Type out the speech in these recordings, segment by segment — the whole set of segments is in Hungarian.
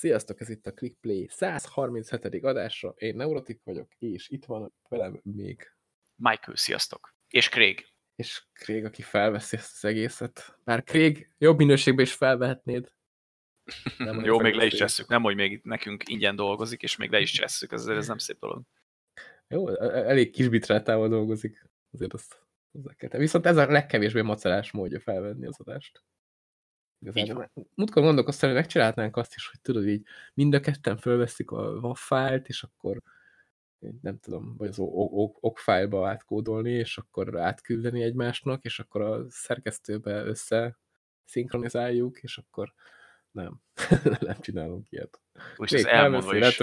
Sziasztok, ez itt a ClickPlay 137. adása. Én Neurotik vagyok, és itt van velem még Michael, sziasztok. És Craig. És Craig, aki felveszi ezt az egészet. Bár Craig, jobb minőségben is felvehetnéd. Nem Jó, még le is csesszük. Nem, hogy még nekünk ingyen dolgozik, és még le is csesszük. Ez, ez nem szép dolog. Jó, e- e- elég kis bitrátával dolgozik. Azért azt hozzá kell. Viszont ez a legkevésbé macerás módja felvenni az adást. Múltkor gondolkoztam, hogy megcsinálhatnánk azt is, hogy tudod, így mind a ketten fölveszik a waffájlt, és akkor nem tudom, vagy az okfájlba átkódolni, és akkor átküldeni egymásnak, és akkor a szerkesztőbe össze szinkronizáljuk, és akkor nem, nem csinálunk ilyet. Most ez elmondva, is,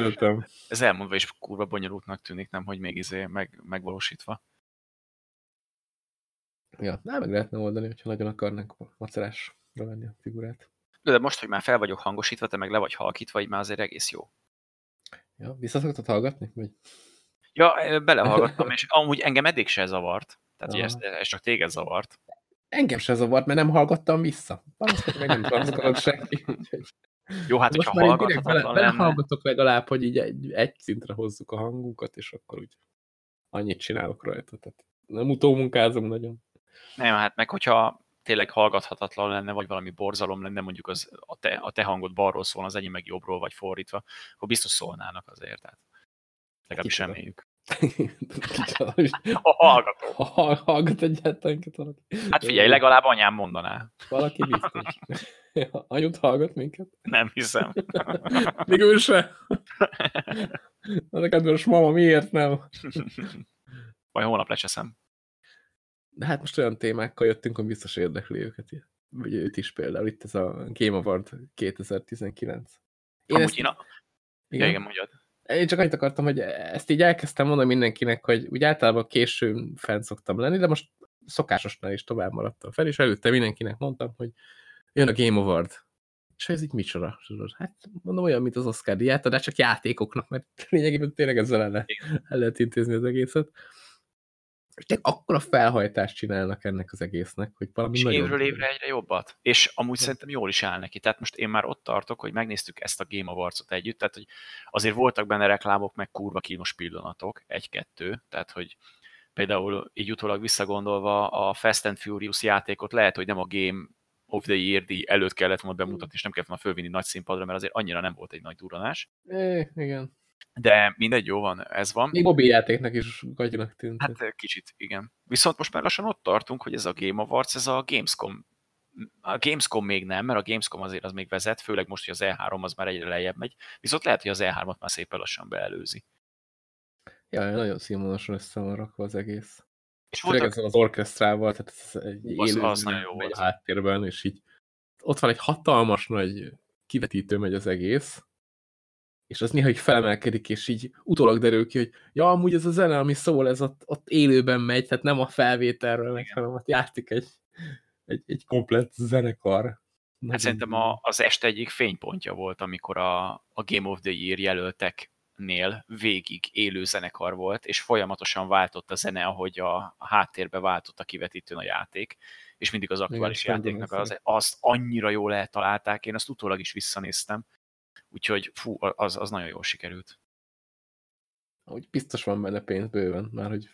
ez elmondva is kurva bonyolultnak tűnik, nem, hogy még izé meg, megvalósítva. Ja, nem meg lehetne oldani, hogyha nagyon akarnánk macerás venni a figurát. De most, hogy már fel vagyok hangosítva, te meg le vagy halkítva, így már azért egész jó. Ja, visszaszoktad hallgatni? Vagy? Ja, belehallgattam, és amúgy engem eddig se zavart. Tehát, hogy ez, ez csak téged zavart. Engem se zavart, mert nem hallgattam vissza. Valószínűleg meg nem transzkolod senki. Jó, hát hogyha hallgathatatlan bele, Hallgatok legalább, hogy így egy, egy szintre hozzuk a hangunkat, és akkor úgy annyit csinálok rajta. Tehát nem utómunkázom nagyon. Nem, hát meg hogyha tényleg hallgathatatlan lenne, vagy valami borzalom lenne, mondjuk az, a, te, a te hangod balról szólna, az enyém meg jobbról, vagy fordítva, akkor biztos szólnának azért. Tehát legalábbis reméljük. ha hallgatom. Ha hallgat egyáltalán valaki. Hát figyelj, legalább anyám mondaná. Valaki biztos. Anyut hallgat minket? Nem hiszem. Még ő se. Na, de kedves mama, miért nem? Vagy holnap lecseszem. Hát most olyan témákkal jöttünk, hogy biztos érdekli őket. Vagy őt is például. Itt ez a Game Award 2019. Én Amúgy ezt... én a... Igen? Ja, igen, mondjad. Én csak annyit akartam, hogy ezt így elkezdtem mondani mindenkinek, hogy úgy általában későn fenn szoktam lenni, de most szokásosnál is tovább maradtam fel, és előtte mindenkinek mondtam, hogy jön a Game Award. És ez így micsoda? Hát mondom olyan, mint az Oscar diát, de csak játékoknak, mert lényegében tényleg ezzel el, el lehet intézni az egészet és akkora felhajtást csinálnak ennek az egésznek, hogy valami és nagyon... évről évre egyre jobbat. És amúgy szerintem jól is áll neki. Tehát most én már ott tartok, hogy megnéztük ezt a Game Awards-ot együtt, tehát hogy azért voltak benne reklámok, meg kurva kínos pillanatok, egy-kettő, tehát hogy például így utólag visszagondolva a Fast and Furious játékot lehet, hogy nem a Game of the Year díj előtt kellett volna bemutatni, és nem kellett volna fölvinni nagy színpadra, mert azért annyira nem volt egy nagy duranás. É, igen. De mindegy, jó van, ez van. Még mobiljátéknak is gagyinak tűnt. Hát kicsit, igen. Viszont most már lassan ott tartunk, hogy ez a Game Awards, ez a Gamescom a Gamescom még nem, mert a Gamescom azért az még vezet, főleg most, hogy az E3 az már egyre lejjebb megy, viszont lehet, hogy az E3-at már szépen lassan beelőzi. Ja, nagyon színvonalasan össze van rakva az egész. És főleg voltak... az orkesztrával, tehát ez egy élő az nagyon jó megy a háttérben, és így ott van egy hatalmas nagy kivetítő megy az egész, és az néha így felemelkedik, és így utólag derül ki, hogy ja, amúgy ez a zene, ami szól, ez ott, ott élőben megy, tehát nem a felvételről megy, hanem ott játszik egy, egy, egy komplett zenekar. Hát szerintem a, az este egyik fénypontja volt, amikor a, a Game of the Year jelölteknél végig élő zenekar volt, és folyamatosan váltott a zene, ahogy a, a háttérbe váltott a kivetítőn a játék, és mindig az aktuális Igen, játéknak az, azt annyira jól eltalálták, én azt utólag is visszanéztem, Úgyhogy fú, az, az nagyon jól sikerült. Úgy biztos van benne pénz bőven, már hogy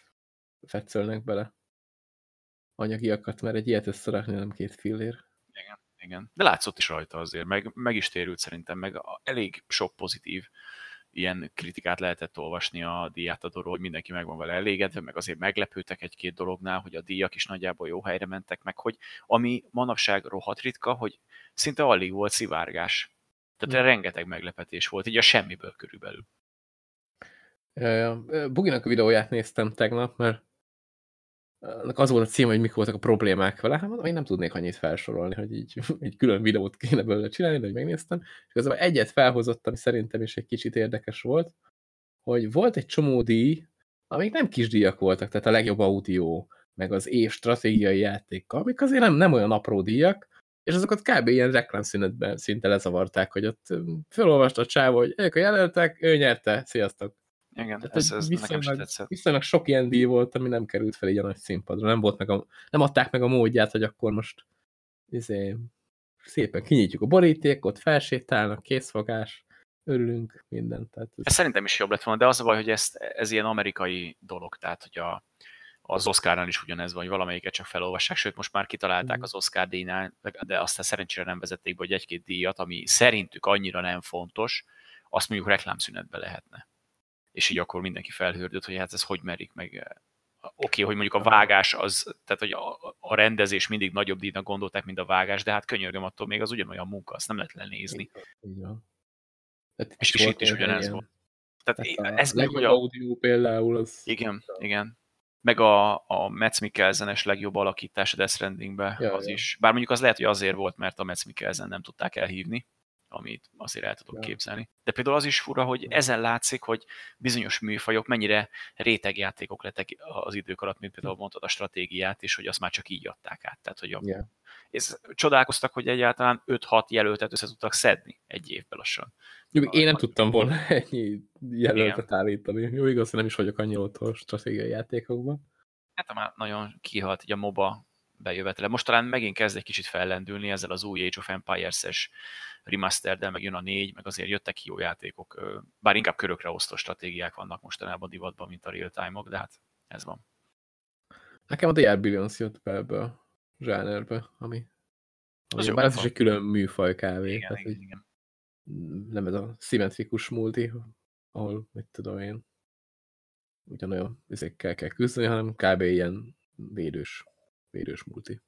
fetszölnek bele anyagiakat, mert egy ilyet összerakni nem két fillér. Igen, igen. De látszott is rajta azért, meg, meg is térült szerintem, meg elég sok pozitív ilyen kritikát lehetett olvasni a díjátadóról, hogy mindenki meg van vele elégedve, meg azért meglepődtek egy-két dolognál, hogy a díjak is nagyjából jó helyre mentek, meg hogy ami manapság rohadt ritka, hogy szinte alig volt szivárgás tehát hmm. rengeteg meglepetés volt, így a semmiből körülbelül. Buginak a videóját néztem tegnap, mert az volt a cím, hogy mik voltak a problémák vele. Hát mondom, én nem tudnék annyit felsorolni, hogy így egy külön videót kéne belőle csinálni, de hogy megnéztem. És igazából egyet felhozott, ami szerintem is egy kicsit érdekes volt, hogy volt egy csomó díj, amik nem kis díjak voltak, tehát a legjobb audio, meg az év stratégiai játékkal, amik azért nem, nem olyan apró díjak, és azokat kb. ilyen reklámszünetben szinte lezavarták, hogy ott felolvast a csávó, hogy ők a jelöltek, ő nyerte, sziasztok. Igen, Tehát, ez, ez viszonylag, nekem tetszett. Viszonylag sok ilyen díj volt, ami nem került fel így a nagy színpadra. Nem, volt meg a, nem adták meg a módját, hogy akkor most izé, szépen kinyitjuk a borítékot, felsétálnak, készfogás, örülünk, minden. Tehát ez... ez szerintem is jobb lett volna, de az a baj, hogy ez, ez ilyen amerikai dolog, tehát hogy a, az Oscarnál is ugyanez van, hogy valamelyiket csak felolvassák, sőt most már kitalálták mm. az Oscar díjnál, de aztán szerencsére nem vezették be, hogy egy-két díjat, ami szerintük annyira nem fontos, azt mondjuk reklámszünetbe lehetne. És így akkor mindenki felhőrdött, hogy hát ez hogy merik meg. Oké, okay, hogy mondjuk a vágás az, tehát hogy a, a rendezés mindig nagyobb díjnak gondolták, mint a vágás, de hát könyörgöm attól még az ugyanolyan munka, azt nem lehet lenézni. Igen. Hát és, és itt is ugyanez volt. Tehát hát ez meg, hogy a... audio például az... Igen, igen meg a, a Metz Mikkelzenes legjobb alakítás a Death Strandingbe, ja, az ja. is. Bár mondjuk az lehet, hogy azért volt, mert a Metz Mikkelzen nem tudták elhívni, amit azért el tudok ja. képzelni. De például az is fura, hogy ezen látszik, hogy bizonyos műfajok mennyire rétegjátékok lettek az idők alatt, mint például mondtad a stratégiát, és hogy azt már csak így adták át. Tehát, hogy a, yeah. és csodálkoztak, hogy egyáltalán 5-6 jelöltet össze tudtak szedni egy évben lassan. Jó, én nem tudtam volna ennyi jelöltet Igen. állítani. Jó, igaz, nem is vagyok annyira otthon stratégiai játékokban. Hát már nagyon kihalt így a MOBA bejövetele. Most talán megint kezd egy kicsit fellendülni ezzel az új Age of Empires-es remastered meg jön a négy, meg azért jöttek ki jó játékok, bár inkább körökre osztó stratégiák vannak mostanában divatban, mint a real-time-ok, de hát ez van. Nekem a DR Billions jött be ebbe a zsánerbe, ami, ami az bár ez is egy külön műfaj kávé. Igen, tehát, igen, igen nem ez a szimmetrikus multi, ahol, mit tudom én, ugyanolyan ezekkel kell küzdeni, hanem kb. ilyen védős, védős multi.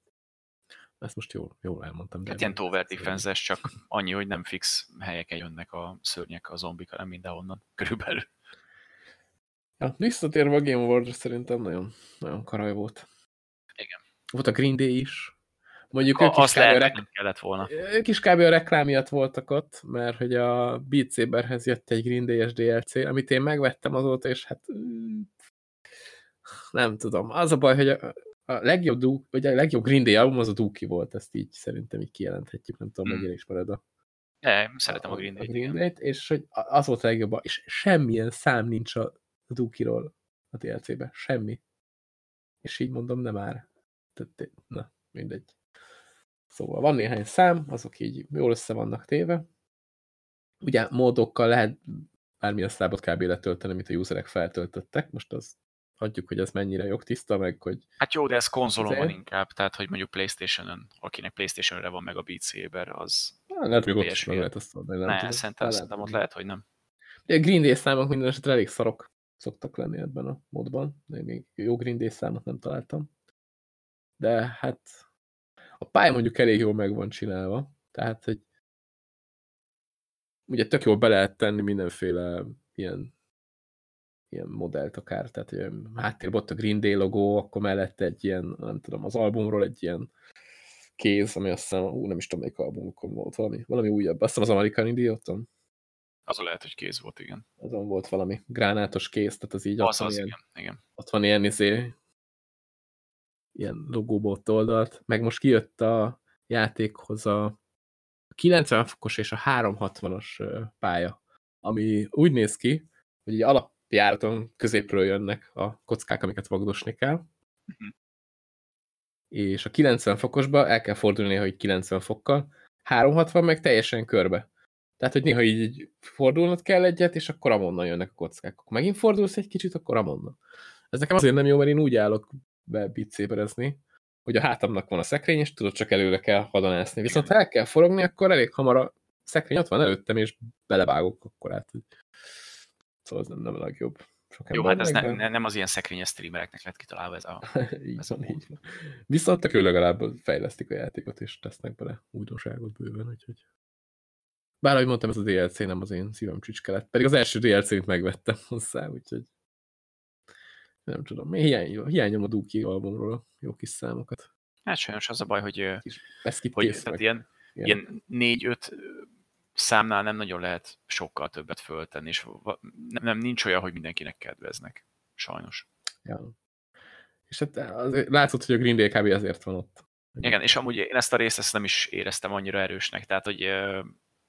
Ezt most jól, jól elmondtam. Hát ilyen tower defense csak annyi, hogy nem fix helyeken jönnek a szörnyek, a zombik, hanem mindenhonnan, körülbelül. Ja, visszatérve a Game Award szerintem nagyon, nagyon karaj volt. Igen. Volt a Green Day is, Mondjuk ők is, lehet, rek... nem kellett volna. ők is kb. a reklám miatt voltak ott, mert hogy a Beat Saberhez jött egy Green Day-es DLC, amit én megvettem azóta, és hát nem tudom. Az a baj, hogy a, a legjobb, Duke, vagy a legjobb Green Day album az a Dookie volt, ezt így szerintem így kijelenthetjük, nem tudom, hmm. mennyire ismered a ne, szeretem a, a Green Day-t. Green Day-t, és hogy az volt a legjobb, és semmilyen szám nincs a Dookie-ról a DLC-be, semmi. És így mondom, nem már. Na, mindegy. Szóval van néhány szám, azok így jól össze vannak téve. Ugye módokkal lehet bármilyen számot kb. letölteni, amit a userek feltöltöttek. Most az adjuk, hogy ez mennyire jogtiszta, meg hogy... Hát jó, de ez konzolon van inkább, tehát hogy mondjuk Playstation-ön, akinek Playstation-re van meg a Beat Saber, az... Na, lehet, hogy ott is meg lehet azt adni. Nem ne, tudom. szerintem, szerintem ott lehet, hogy nem. A Green Day számok minden esetre elég szarok szoktak lenni ebben a modban, de még jó Green Day számot nem találtam. De hát a pálya mondjuk elég jól meg van csinálva, tehát, hogy ugye tök jól be lehet tenni mindenféle ilyen, ilyen modellt akár, tehát hogy háttérben ott a Green Day logó, akkor mellett egy ilyen, nem tudom, az albumról egy ilyen kéz, ami azt hiszem, ú, nem is tudom, melyik albumokon volt, valami, valami újabb, azt hiszem az American Idioton. Az lehet, hogy kéz volt, igen. Azon volt valami gránátos kéz, tehát az így az, ott, az, van ilyen, igen, igen. ott van ilyen izé, ilyen logóbot oldalt, meg most kijött a játékhoz a 90 fokos és a 360-as pálya, ami úgy néz ki, hogy egy alapjáraton középről jönnek a kockák, amiket vagdosni kell, uh mhm. -huh. és a 90 fokosba el kell fordulni, hogy 90 fokkal, 360 meg teljesen körbe. Tehát, hogy néha így, így fordulnod kell egyet, és akkor amonnan jönnek a kockák. Megint fordulsz egy kicsit, akkor amonnan. Ez nekem azért nem jó, mert én úgy állok be bicéberezni, hogy a hátamnak van a szekrény, és tudod, csak előre kell hadonászni. Viszont ha el kell forogni, akkor elég hamar a szekrény ott van előttem, és belevágok akkor át. Szóval ez nem, nem a legjobb. Sok Jó, hát ez ne, ne, nem az ilyen szekrényes streamereknek lett kitalálva ez a... így ez van, a így van. Viszont ő legalább fejlesztik a játékot, és tesznek bele újdonságot bőven, úgyhogy... Bár, ahogy mondtam, ez a DLC nem az én szívem csücske lett. Pedig az első DLC-t megvettem hozzá, úgyhogy nem tudom, hiány, hiányom a Duki albumról jó kis számokat. Hát sajnos az a baj, hogy, hogy tehát ilyen, ilyen négy-öt számnál nem nagyon lehet sokkal többet föltenni, és nem, nem nincs olyan, hogy mindenkinek kedveznek. Sajnos. Ja. És hát azért látszott, hogy a Green Day kb. azért van ott. Igen, és amúgy én ezt a részt ezt nem is éreztem annyira erősnek, tehát hogy oké,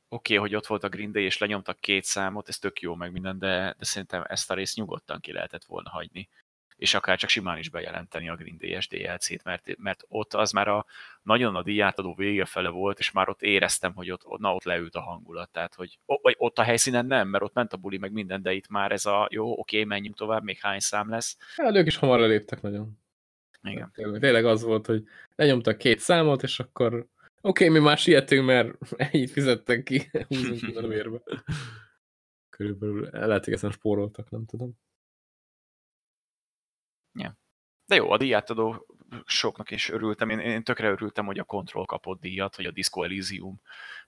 okay, hogy ott volt a Green Day, és lenyomtak két számot, ez tök jó meg minden, de, de szerintem ezt a részt nyugodtan ki lehetett volna hagyni és akár csak simán is bejelenteni a Green Day-es DLC-t, mert, mert ott az már a, nagyon a díjátadó vége fele volt, és már ott éreztem, hogy ott, na, ott leült a hangulat, tehát hogy vagy ott a helyszínen nem, mert ott ment a buli meg minden, de itt már ez a jó, oké, menjünk tovább, még hány szám lesz. Hát ők is hamar léptek nagyon. Igen. Tényleg, tényleg az volt, hogy lenyomtak két számot, és akkor oké, okay, mi már sietünk, mert ennyit fizettek ki, húzunk a vérbe. Körülbelül lehet, hogy ezen spóroltak, nem tudom. Ja. De jó, a díjátadó soknak is örültem. Én, én tökre örültem, hogy a Control kapott díjat, hogy a Disco Elysium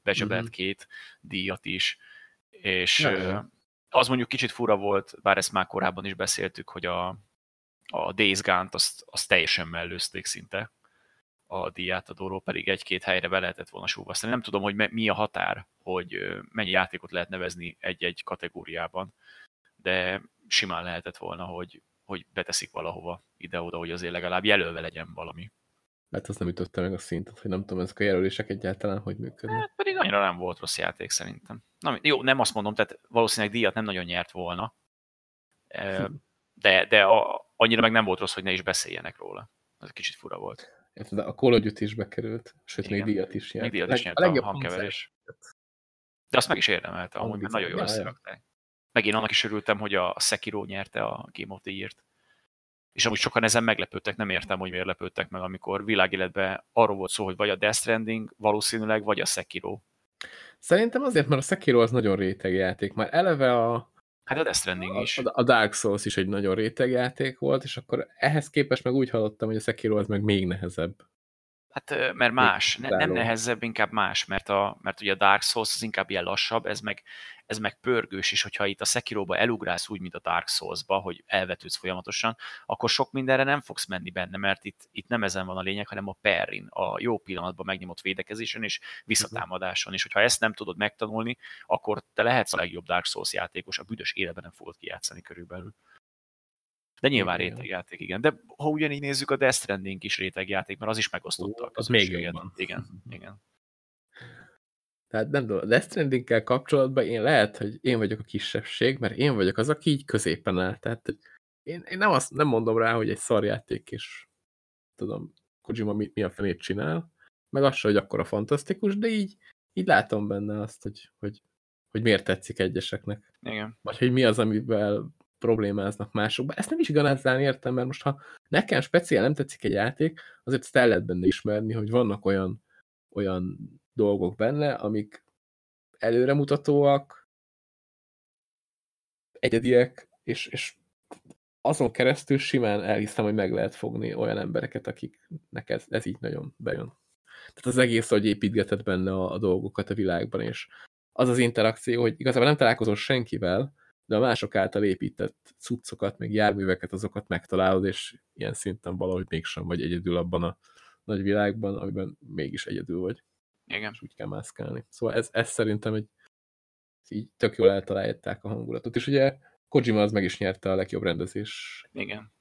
becsebelt mm-hmm. két díjat is. És ja, ja. az mondjuk kicsit fura volt, bár ezt már korábban is beszéltük, hogy a, a Days Gone-t azt, azt teljesen mellőzték szinte a díjátadóról, pedig egy-két helyre be lehetett volna súvasztani. Nem tudom, hogy mi a határ, hogy mennyi játékot lehet nevezni egy-egy kategóriában, de simán lehetett volna, hogy hogy beteszik valahova ide-oda, hogy azért legalább jelölve legyen valami. Mert az nem ütötte meg a szintet, hogy nem tudom, ezek a jelölések egyáltalán hogy működnek. Hát pedig annyira nem volt rossz játék szerintem. Na, jó, nem azt mondom, tehát valószínűleg díjat nem nagyon nyert volna, de, de a, annyira meg nem volt rossz, hogy ne is beszéljenek róla. Ez kicsit fura volt. De a Call of Duty is bekerült, sőt Igen. még díjat is nyert. Még díjat is nyert a, a hangkeverés. De azt meg is érdemelte, amúgy, mert nagyon jól összerakták. Megint annak is örültem, hogy a Sekiro nyerte a Game of the Year-t. És amúgy sokan ezen meglepődtek, nem értem, hogy miért lepődtek meg, amikor világéletben arról volt szó, hogy vagy a Death Stranding valószínűleg, vagy a Sekiro. Szerintem azért, mert a Sekiro az nagyon réteg játék. Már eleve a, Hát a Death Stranding a, is. A Dark Souls is egy nagyon réteg játék volt, és akkor ehhez képest meg úgy hallottam, hogy a Sekiro az meg még nehezebb. Hát mert más, ne, nem nehezebb, inkább más, mert, a, mert ugye a Dark Souls az inkább ilyen lassabb, ez meg, ez meg pörgős, és hogyha itt a Sekiroba elugrálsz úgy, mint a Dark Souls-ba, hogy elvetődsz folyamatosan, akkor sok mindenre nem fogsz menni benne, mert itt, itt nem ezen van a lényeg, hanem a perrin, a jó pillanatban megnyomott védekezésen és visszatámadáson, és hogyha ezt nem tudod megtanulni, akkor te lehetsz a legjobb Dark Souls játékos, a büdös életben nem fogod kijátszani körülbelül. De nyilván rétegjáték, igen. De ha ugyanígy nézzük, a Death Stranding is rétegjáték, mert az is megosztotta a Az még jobban. Igen, igen. Tehát nem tudom, a Death stranding kapcsolatban én lehet, hogy én vagyok a kisebbség, mert én vagyok az, aki így középen áll. Tehát én, én nem, azt, nem mondom rá, hogy egy szarjáték, és tudom, Kojima mi, mi a fenét csinál, meg az hogy akkor a fantasztikus, de így, így látom benne azt, hogy, hogy, hogy miért tetszik egyeseknek. Igen. Vagy hogy mi az, amivel problémáznak másokban. Ezt nem is igazán értem, mert most ha nekem speciál nem tetszik egy játék, azért ezt el lehet benne ismerni, hogy vannak olyan, olyan dolgok benne, amik előremutatóak, egyediek, és, és azon keresztül simán elhiszem, hogy meg lehet fogni olyan embereket, akiknek ez, ez így nagyon bejön. Tehát az egész, hogy építgetett benne a, a dolgokat a világban, és az az interakció, hogy igazából nem találkozol senkivel, de a mások által épített cuccokat, meg járműveket, azokat megtalálod, és ilyen szinten valahogy mégsem vagy egyedül abban a nagy világban, amiben mégis egyedül vagy. Igen. És úgy kell mászkálni. Szóval ez, ez szerintem egy így tök jól eltalálták a hangulatot. És ugye Kojima az meg is nyerte a legjobb rendezés Igen.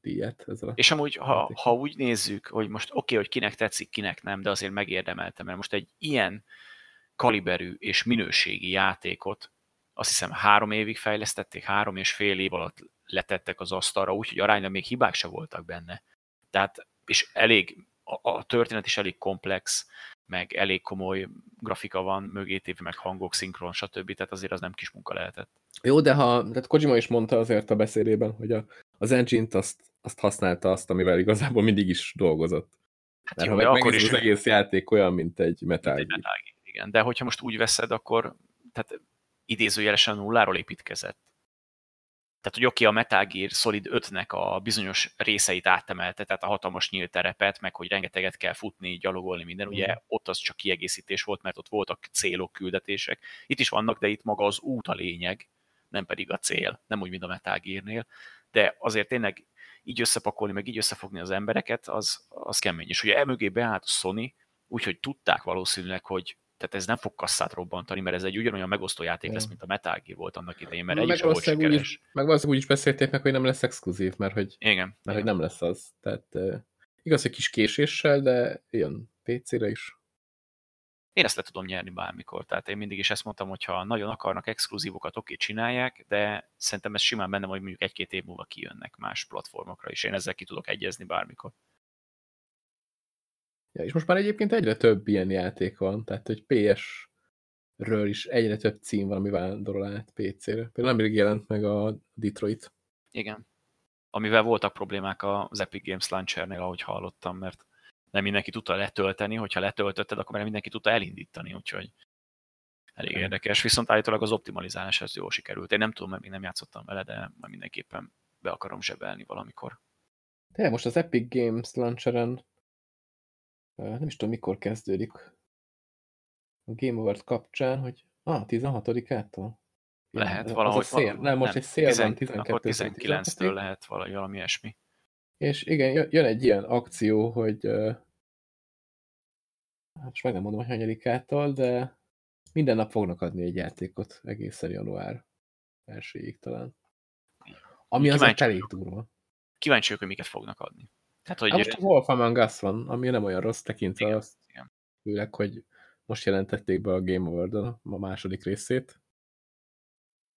díjat. Ezzel és amúgy, ha, ha úgy nézzük, hogy most oké, okay, hogy kinek tetszik, kinek nem, de azért megérdemelte, mert most egy ilyen kaliberű és minőségi játékot azt hiszem három évig fejlesztették, három és fél év alatt letettek az asztalra, úgyhogy aránylag még hibák se voltak benne. Tehát, és elég, a, a történet is elég komplex, meg elég komoly grafika van mögé téve, meg hangok, szinkron, stb. Tehát azért az nem kis munka lehetett. Jó, de ha, tehát Kojima is mondta azért a beszédében, hogy a, az engine-t azt, azt használta azt, amivel igazából mindig is dolgozott. Hát Mert jó, ha meg, akkor is az egész játék olyan, mint egy Metal Gear. Metal. Igen, de hogyha most úgy veszed, akkor tehát idézőjelesen nulláról építkezett. Tehát, hogy oké, okay, a Metal Gear Solid 5-nek a bizonyos részeit átemelte, tehát a hatalmas nyílt terepet, meg hogy rengeteget kell futni, gyalogolni, minden, ugye ott az csak kiegészítés volt, mert ott voltak célok, küldetések. Itt is vannak, de itt maga az út a lényeg, nem pedig a cél, nem úgy, mint a Metal Gear-nél. De azért tényleg így összepakolni, meg így összefogni az embereket, az, az kemény. És ugye emögé beállt a Sony, úgyhogy tudták valószínűleg, hogy tehát ez nem fog kasszát robbantani, mert ez egy ugyanolyan megosztó játék lesz, mint a Metal Gear volt annak idején, mert egy is volt. Úgy is, meg valószínűleg úgy is beszélték meg, hogy nem lesz exkluzív, mert hogy, igen, mert igen. hogy nem lesz az. Tehát uh, igaz, hogy kis késéssel, de jön PC-re is. én ezt le tudom nyerni bármikor. Tehát én mindig is ezt mondtam, hogy ha nagyon akarnak exkluzívokat, oké, csinálják, de szerintem ez simán benne, hogy mondjuk egy-két év múlva kijönnek más platformokra, és én ezzel ki tudok egyezni bármikor. Ja, és most már egyébként egyre több ilyen játék van, tehát hogy PS-ről is egyre több cím van, ami vándorol át PC-re. Például nemrég jelent meg a Detroit. Igen. Amivel voltak problémák az Epic Games Launcher-nél, ahogy hallottam, mert nem mindenki tudta letölteni, hogyha letöltötted, akkor már mindenki tudta elindítani, úgyhogy elég érdekes. Viszont állítólag az optimalizálás ez jól sikerült. Én nem tudom, mert még nem játszottam vele, de majd mindenképpen be akarom zsebelni valamikor. De most az Epic Games Launcheren nem is tudom, mikor kezdődik a Game Award kapcsán, hogy ah, 16-ától? Lehet, valahogy. Szél. Nem, most nem, egy szél 10, van 12 19-től lehet valami, valami ilyesmi. És igen, jön egy ilyen akció, hogy hát most meg nem mondom, hogy hanyadikától, de minden nap fognak adni egy játékot egészen január elsőjéig talán. Ami az elég durva. Kíváncsi vagyok, hogy miket fognak adni. Tehát, hogy... Hát most a Wolf Among Us van, ami nem olyan rossz tekintve igen, azt, igen. főleg, hogy most jelentették be a Game award a második részét.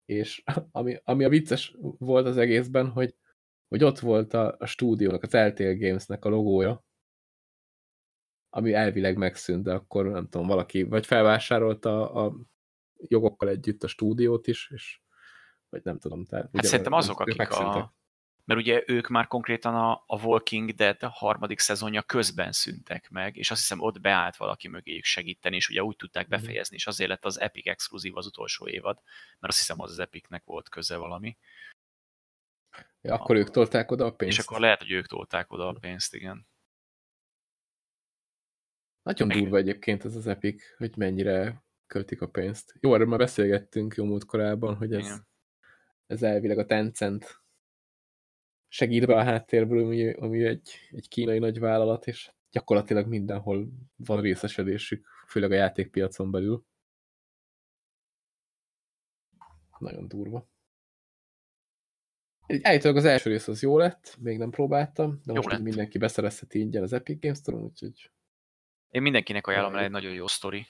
És ami, ami a vicces volt az egészben, hogy, hogy ott volt a, a stúdiónak, az Telltale Gamesnek a logója, ami elvileg megszűnt, de akkor nem tudom, valaki vagy felvásárolta a, a jogokkal együtt a stúdiót is, és vagy nem tudom. Tehát, hát szerintem azok, akik a, mert ugye ők már konkrétan a, a Walking Dead harmadik szezonja közben szüntek meg, és azt hiszem ott beállt valaki mögéjük segíteni, és ugye úgy tudták mhm. befejezni, és azért lett az Epic exkluzív az utolsó évad, mert azt hiszem az az Epicnek volt köze valami. Ja, akkor a, ők tolták oda a pénzt. És akkor lehet, hogy ők tolták oda a pénzt, igen. Nagyon Meg... durva egyébként ez az Epic, hogy mennyire költik a pénzt. Jó, erről már beszélgettünk jó múlt korábban, hogy ez, ez elvileg a Tencent segít be a háttérből, ami, ami egy, egy kínai nagy vállalat, és gyakorlatilag mindenhol van részesedésük, főleg a játékpiacon belül. Nagyon durva. Állítólag az első rész az jó lett, még nem próbáltam, de jó most mindenki beszerezheti ingyen az Epic Games Store, úgyhogy... Én mindenkinek ajánlom el egy nagyon jó sztori,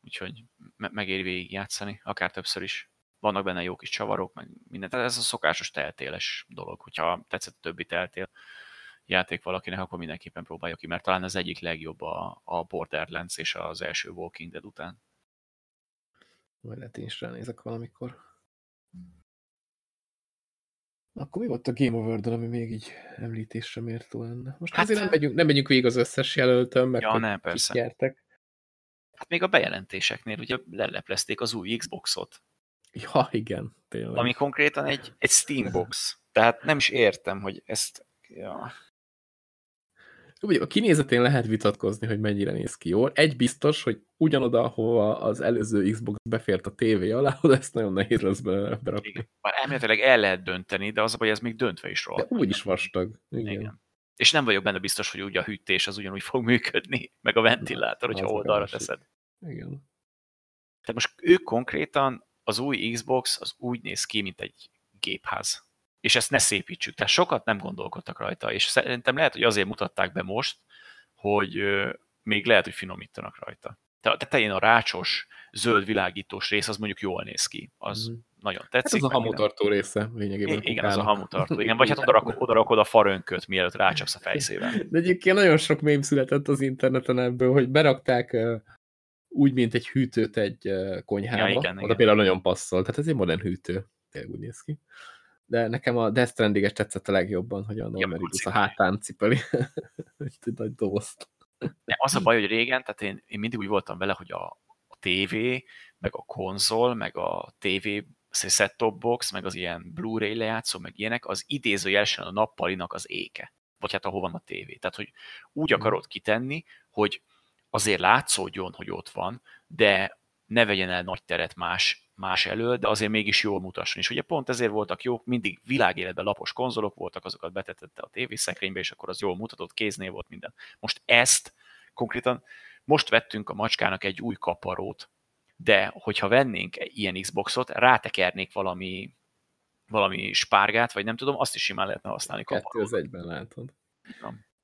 úgyhogy me megéri végig játszani, akár többször is vannak benne jó kis csavarok, meg minden. Tehát ez a szokásos teltéles dolog. Hogyha tetszett a többi teltél játék valakinek, akkor mindenképpen próbálja ki, mert talán az egyik legjobb a, a Borderlands és az első Walking Dead után. Majd lehet én is ránézek valamikor. Akkor mi volt a Game over ami még így említésre mértó lenne? Most hát, azért nem megyünk, nem megyünk végig az összes jelöltön, meg ja, nem, persze. Nyertek. Hát még a bejelentéseknél ugye leleplezték az új Xboxot. Ja, igen, tényleg. Ami konkrétan egy, egy Steambox. Tehát nem is értem, hogy ezt... Ja. A kinézetén lehet vitatkozni, hogy mennyire néz ki jól. Egy biztos, hogy ugyanoda, ahova az előző Xbox befért a tévé alá, oda ezt nagyon nehéz lesz berakni. Igen. Már elméletileg el lehet dönteni, de az a baj, ez még döntve is rohadt. Úgy is vastag. Igen. Igen. És nem vagyok benne biztos, hogy úgy a hűtés az ugyanúgy fog működni, meg a ventilátor, hogyha oldalra teszed. Igen. Tehát most ők konkrétan az új Xbox az úgy néz ki, mint egy gépház. És ezt ne szépítsük. Tehát sokat nem gondolkodtak rajta, és szerintem lehet, hogy azért mutatták be most, hogy még lehet, hogy finomítanak rajta. Tehát tetején a rácsos, zöld világítós rész, az mondjuk jól néz ki. Az mm. nagyon tetszik. Hát az a hamutartó része lényegében. I- igen, az a hamutartó. Igen, vagy hát oda rakod, oda rakod a farönköt, mielőtt rácsapsz a fejszével. De egyébként nagyon sok mém született az interneten ebből, hogy berakták úgy, mint egy hűtőt egy konyhába. Ja, igen, Oda igen. például nagyon passzol. Tehát ez egy modern hűtő. Tényleg úgy néz ki. De nekem a Death stranding tetszett a legjobban, hogy a Normeridus a hátán cipeli. egy nagy dobozt. De az a baj, hogy régen, tehát én, én mindig úgy voltam vele, hogy a, a TV, meg a konzol, meg a TV set-top box, meg az ilyen Blu-ray lejátszó, meg ilyenek, az idézőjelesen a nappalinak az éke. Vagy hát ahol van a tévé. Tehát, hogy úgy mhm. akarod kitenni, hogy azért látszódjon, hogy ott van, de ne vegyen el nagy teret más, más elől, de azért mégis jól mutasson. És ugye pont ezért voltak jók, mindig világéletben lapos konzolok voltak, azokat betetette a tévészekrénybe, és akkor az jól mutatott, kéznél volt minden. Most ezt konkrétan, most vettünk a macskának egy új kaparót, de hogyha vennénk ilyen Xboxot, rátekernék valami, valami spárgát, vagy nem tudom, azt is simán lehetne használni kaparót. Kettő az egyben látod.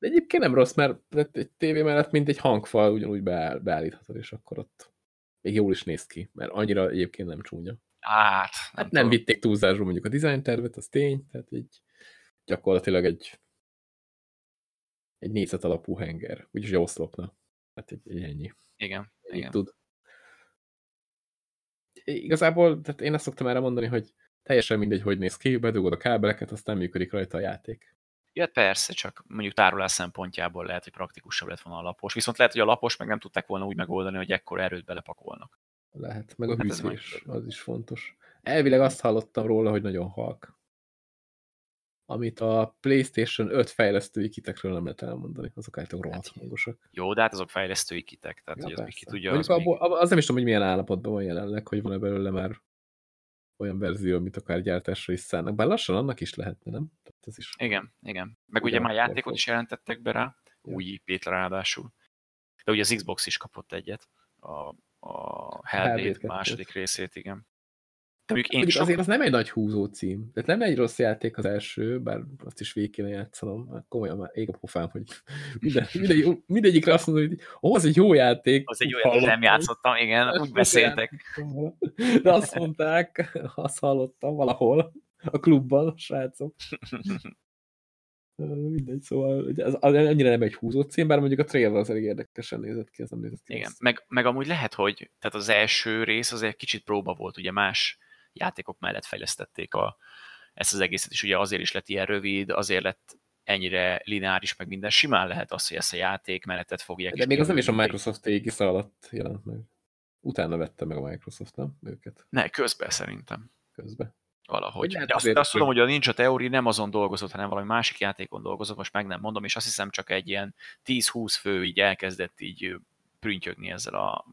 De egyébként nem rossz, mert egy tévé mellett mint egy hangfal ugyanúgy beáll, beállíthatod, és akkor ott még jól is néz ki, mert annyira egyébként nem csúnya. Hát, nem, hát nem vitték túlzásról mondjuk a design tervet, az tény, tehát így gyakorlatilag egy egy négyzet alapú henger, úgyis egy oszlopna. Hát egy, egy ennyi. Igen, Ennyi igen. Tud. Igazából, tehát én azt szoktam erre mondani, hogy teljesen mindegy, hogy néz ki, bedugod a kábeleket, aztán működik rajta a játék. Ja, persze, csak mondjuk tárolás szempontjából lehet, hogy praktikusabb lett volna a lapos. Viszont lehet, hogy a lapos meg nem tudták volna úgy megoldani, hogy ekkor erőt belepakolnak. Lehet, meg a hát hűtés, az is fontos. Elvileg azt hallottam róla, hogy nagyon halk. Amit a PlayStation 5 fejlesztői kitekről nem lehet elmondani, azok általában rohadt hát, hangosak. Jó, de hát azok fejlesztői kitek, tehát ja, hogy az ki tudja. Az, abból, még... az nem is tudom, hogy milyen állapotban van jelenleg, hogy van-e belőle már olyan verzió, amit akár gyártásra is szállnak. Bár lassan annak is lehetne, nem? Tehát ez is igen, igen. Meg ugye már játékot is jelentettek be rá, új IP-t ráadásul. De ugye az Xbox is kapott egyet, a, a Hellblade második részét, igen. Mondjuk én sok... Azért az nem egy nagy húzó cím. Tehát nem egy rossz játék az első, bár azt is végig kéne játszanom. Hát komolyan már ég a pofám, hogy minden, mindegy, mindegyikre azt mondom, hogy ó, az egy jó játék. Az egy jó játék, nem játszottam, igen, úgy beszéltek. De azt mondták, azt hallottam valahol, a klubban, a srácok. Mindegy, szóval az, az annyira nem egy húzó cím, bár mondjuk a trailer az elég érdekesen nézett ki, ez nem nézett ki. Igen, meg, meg amúgy lehet, hogy tehát az első rész az egy kicsit próba volt, ugye más játékok mellett fejlesztették a, ezt az egészet, és ugye azért is lett ilyen rövid, azért lett ennyire lineáris, meg minden. Simán lehet az, hogy ezt a játék menetet fogják. De még az nem is a Microsoft égisze alatt jelent meg. Utána vette meg a Microsoft, nem? Őket. Ne, közben szerintem. Közben. Valahogy. De azt, azt tudom, hogy a Ninja Theory nem azon dolgozott, hanem valami másik játékon dolgozott, most meg nem mondom, és azt hiszem csak egy ilyen 10-20 fő így elkezdett így prüntjögni ezzel a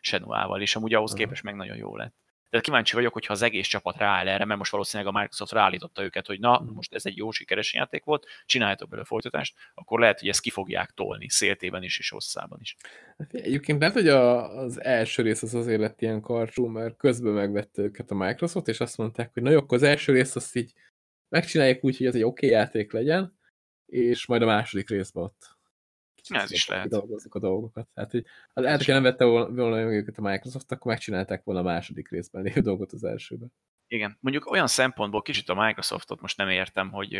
Shenmue-val, és amúgy ahhoz képest meg nagyon jó lett. De kíváncsi vagyok, hogyha az egész csapat rááll erre, mert most valószínűleg a Microsoft ráállította őket, hogy na, hmm. most ez egy jó sikeres játék volt, csináljátok belőle folytatást, akkor lehet, hogy ezt ki fogják tolni széltében is és hosszában is. Hát, egyébként lehet, hogy a, az első rész az azért lett ilyen karcsú, mert közben megvette őket a Microsoft, és azt mondták, hogy na jó, akkor az első rész azt így megcsinálják úgy, hogy ez egy oké okay játék legyen, és majd a második részben ott ez is lehet. Dolgozzuk a dolgokat. Hát, hogy az hát, nem vette volna őket a Microsoft, akkor megcsinálták volna a második részben lévő dolgot az elsőben. Igen. Mondjuk olyan szempontból kicsit a Microsoftot most nem értem, hogy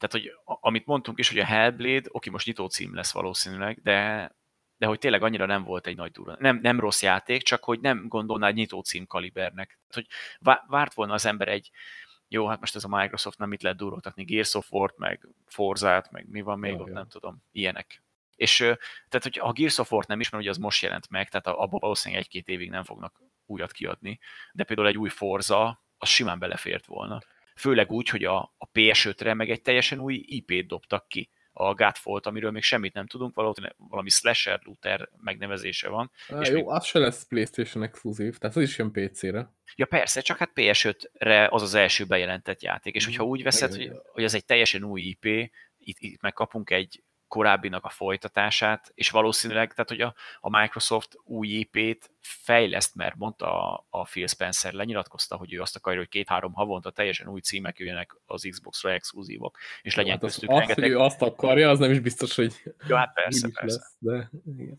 tehát, hogy amit mondtunk is, hogy a Hellblade, oké, most nyitó cím lesz valószínűleg, de, de hogy tényleg annyira nem volt egy nagy durva. Nem, nem rossz játék, csak hogy nem gondolná egy nyitó cím kalibernek. Tehát, hogy várt volna az ember egy, jó, hát most ez a Microsoft nem mit lehet duroltatni, Gears of War-t, meg Forzát, meg mi van még ja, ott, nem tudom, ilyenek. És tehát, hogy a Gears of War-t nem is, mert ugye az most jelent meg, tehát abban valószínűleg egy-két évig nem fognak újat kiadni, de például egy új Forza, az simán belefért volna. Főleg úgy, hogy a, a PS5-re meg egy teljesen új IP-t dobtak ki a Godfall-t, amiről még semmit nem tudunk, valószínűleg valami slasher looter megnevezése van. Á, és jó, még... az se lesz PlayStation exkluzív, tehát az is jön PC-re. Ja persze, csak hát PS5-re az az első bejelentett játék, és hogyha úgy veszed, hogy, hogy ez egy teljesen új IP, itt, itt megkapunk egy korábbinak a folytatását, és valószínűleg, tehát hogy a, a Microsoft új IP-t fejleszt, mert mondta a, a Phil Spencer, lenyilatkozta, hogy ő azt akarja, hogy két-három havonta teljesen új címek jöjjenek az Xbox-ra exkluzívok, és legyen hát köztük az, rengeteg... hogy ő azt akarja, az nem is biztos, hogy Jó, hát persze, persze. Lesz, de igen.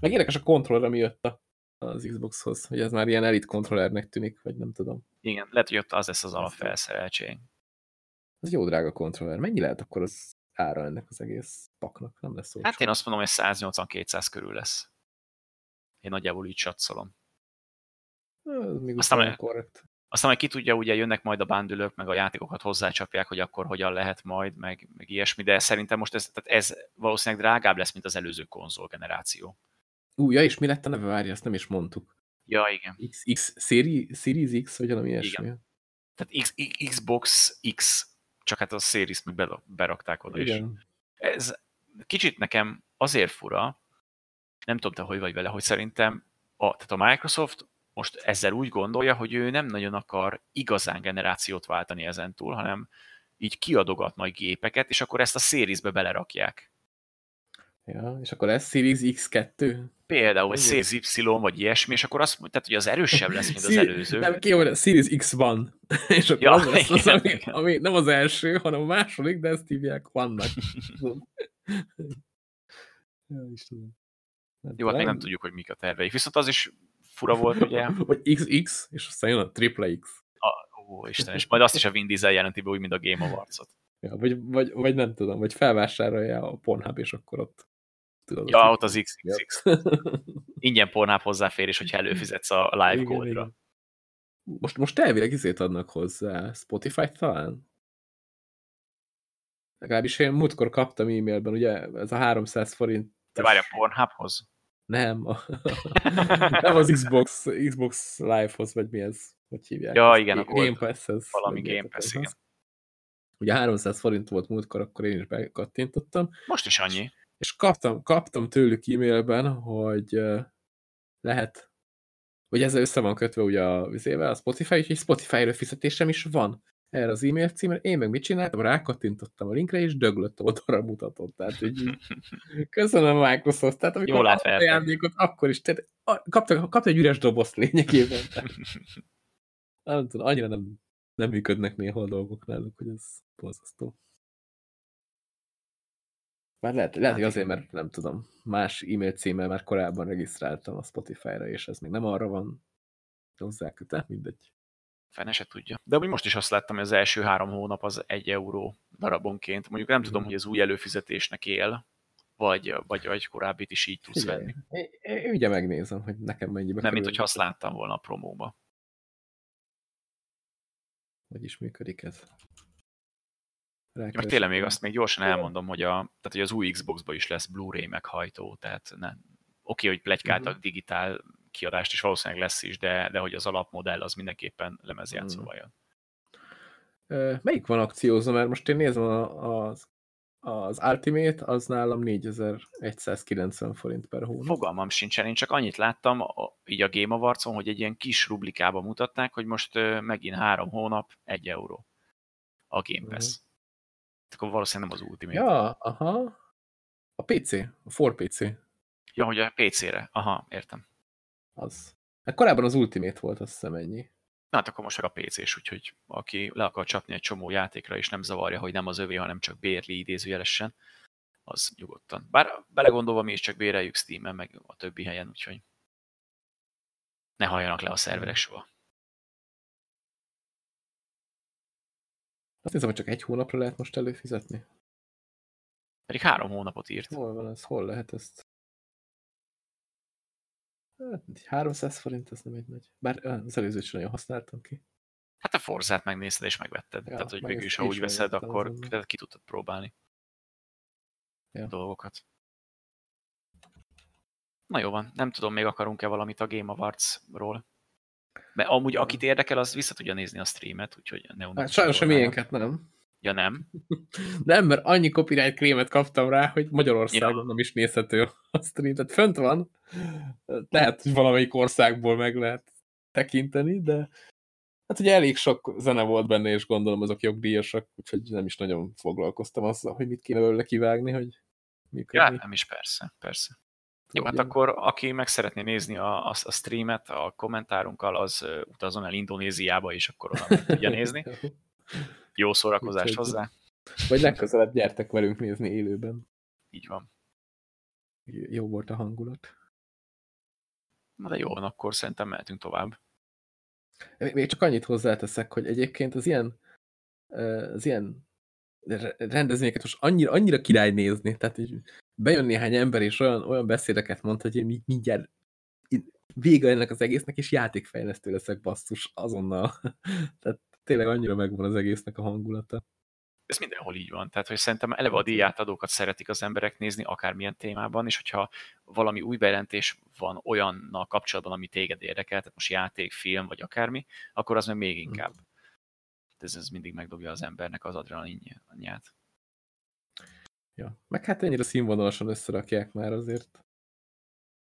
Meg érdekes a kontroller, ami jött az Xboxhoz, hogy ez már ilyen elit kontrollernek tűnik, vagy nem tudom. Igen, lehet, hogy ott az lesz az alapfelszereltség. Ez jó drága kontroller. Mennyi lehet akkor az ára ennek az egész paknak, nem lesz olcsó. Hát én azt mondom, hogy 180-200 körül lesz. Én nagyjából így satszolom. még aztán, majd, korrekt. aztán majd ki tudja, ugye jönnek majd a bándülők, meg a játékokat hozzácsapják, hogy akkor hogyan lehet majd, meg, meg ilyesmi, de szerintem most ez, tehát ez valószínűleg drágább lesz, mint az előző konzol generáció. Ú, ja, és mi lett a neve? Várj, ezt nem is mondtuk. Ja, igen. X, X Series, Series X, vagy valami ilyesmi. Igen. Tehát X, Xbox X csak hát a Series meg berakták oda Igen. is. Ez kicsit nekem azért fura, nem tudom te, hogy vagy vele, hogy szerintem a, tehát a Microsoft most ezzel úgy gondolja, hogy ő nem nagyon akar igazán generációt váltani ezentúl, hanem így kiadogat majd gépeket, és akkor ezt a Series-be belerakják. Ja, és akkor lesz Series X2? Például, vagy Series Y, vagy ilyesmi, és akkor azt tehát, hogy az erősebb lesz, mint az előző. Nem, ki hogy Series X van. és akkor ja, az lesz az, ami, ami, nem az első, hanem a második, de ezt hívják vannak. ja, is tudom. Nem Jó, hát még nem tudjuk, hogy mik a terveik. Viszont az is fura volt, ugye, Vagy XX, és aztán jön a triple X. a, ó, Isten, és majd azt is a Vin Diesel jelenti be, úgy, mint a Game Awards-ot. Ja, vagy, vagy, vagy nem tudom, vagy felvásárolja a Pornhub, és akkor ott tudod. Ja, ott az XXX. Ingyen pornább hozzáférés, hogyha előfizetsz a live kódra. Most, most elvileg izét adnak hozzá, Spotify-t talán? Legalábbis én múltkor kaptam e-mailben, ugye ez a 300 forint. De várj a Pornhubhoz? Nem, a, nem az Xbox, Xbox Live-hoz, vagy mi ez, hogy hívják. Ja, ezt? igen, a Game. Pass-hez. Valami Game Pass, igen. Ugye 300 forint volt múltkor, akkor én is bekattintottam, Most is annyi. És kaptam, kaptam tőlük e-mailben, hogy lehet, hogy ezzel össze van kötve ugye a, vizével, a Spotify, úgyhogy Spotify előfizetésem is van erre az e-mail címre. Én meg mit csináltam? Rákattintottam a linkre, és döglött oldalra mutatott. Tehát, így, köszönöm Microsoft. Tehát amikor Jól átvertek. ajándékot, akkor is. Tehát, a- kapta, kapta egy üres dobozt lényegében. Tehát, nem tudom, annyira nem, nem működnek néha a dolgok náluk, hogy ez borzasztó. Már lehet, lehet, hogy Hát azért, mert nem tudom, más e-mail címmel már korábban regisztráltam a Spotify-ra, és ez még nem arra van hozzákötve, mindegy. Fene se tudja. De úgy most is azt láttam, hogy az első három hónap az egy euró darabonként. Mondjuk nem tudom, Mhm. hogy az új előfizetésnek él, vagy, vagy, vagy korábbit is így tudsz Figyelj, venni. én ugye megnézem, hogy nekem mennyibe Nem, mint hogyha azt láttam volna a promóba. Hogy is működik ez. Meg Rákeresek. tényleg még azt még gyorsan elmondom, hogy, a, tehát, hogy az új Xbox-ba is lesz Blu-ray meghajtó, tehát ne, oké, hogy plegykáltak Mhm. digitál kiadást, és valószínűleg lesz is, de, de hogy az alapmodell az mindenképpen lemezjátszóval jön. Ö, Melyik van akciózva? Mert most én nézem a, az, az Ultimate, az nálam 4190 forint per hónap. Fogalmam sincsen, én csak annyit láttam a, így a Game awards hogy egy ilyen kis rublikába mutatták, hogy most megint három hónap, egy euró a Game Pass. Mhm. Akkor valószínűleg nem az Ultimate. Ja, aha. A PC, a 4PC, ja hogy a PC-re. Aha, értem. az. Hát korábban az Ultimate volt, azt hiszem ennyi. Na hát akkor most meg a PC-s, úgyhogy aki le akar csapni egy csomó játékra, és nem zavarja, hogy nem az övé, hanem csak bérli idézőjelesen, az nyugodtan. Bár belegondolva mi is csak béreljük Steam-en, meg a többi helyen, úgyhogy ne halljanak le a szerverek soha. Azt hiszem, hogy csak egy hónapra lehet most előfizetni. Pedig három hónapot írt. Hol van ez? Hol lehet ezt? Hát, egy 300 forint, ez nem egy nagy. Bár az előzőt sem nagyon használtam ki. Hát a Forzát megnézted és megvetted. Ja, Tehát, hogy végül is, ha úgy veszed, akkor ki tudtad próbálni Ja. a dolgokat. Na jó van, nem tudom, még akarunk-e valamit a Game Awards-ról. Mert amúgy akit érdekel, az vissza tudja nézni a streamet, úgyhogy Neon Hát sajnos a miénket nem. Ja nem? Nem, mert annyi copyright krémet kaptam rá, hogy Magyarországon Ja. nem is nézhető a stream. Tehát fönt van. Lehet, hogy valamelyik országból meg lehet tekinteni, de hát ugye elég sok zene volt benne, és gondolom azok jogdíjasak, úgyhogy nem is nagyon foglalkoztam azzal, hogy mit kéne belőle kivágni, hogy Ja, működni. nem is, persze, persze. Jó, hát akkor aki meg szeretné nézni a, a, a streamet a kommentárunkkal, az ö, utazzon el Indonéziába, és akkor onnan tudja nézni. Jó szórakozást Úgyhogy- hozzá. Vagy legközelebb gyertek velünk nézni élőben. Így van. Jó volt a hangulat. Na de jó van, akkor szerintem mehetünk tovább. Még csak annyit hozzáteszek, hogy egyébként az ilyen, az ilyen re- rendezvényeket most annyira, annyira király nézni, tehát így bejön néhány ember, és olyan, olyan beszédeket mond, hogy én mindjárt vége ennek az egésznek, és játékfejlesztő leszek basszus azonnal. tehát tényleg annyira megvan az egésznek a hangulata. Ez mindenhol így van. Tehát, hogy szerintem eleve a díjátadókat szeretik az emberek nézni, akármilyen témában, és hogyha valami új bejelentés van olyannal kapcsolatban, ami téged érdekel, tehát most játék, film, vagy akármi, akkor az meg még inkább. Ez, ez mindig megdobja az embernek az adrenalinját. Ja. Meg hát ennyire színvonalasan összerakják már azért.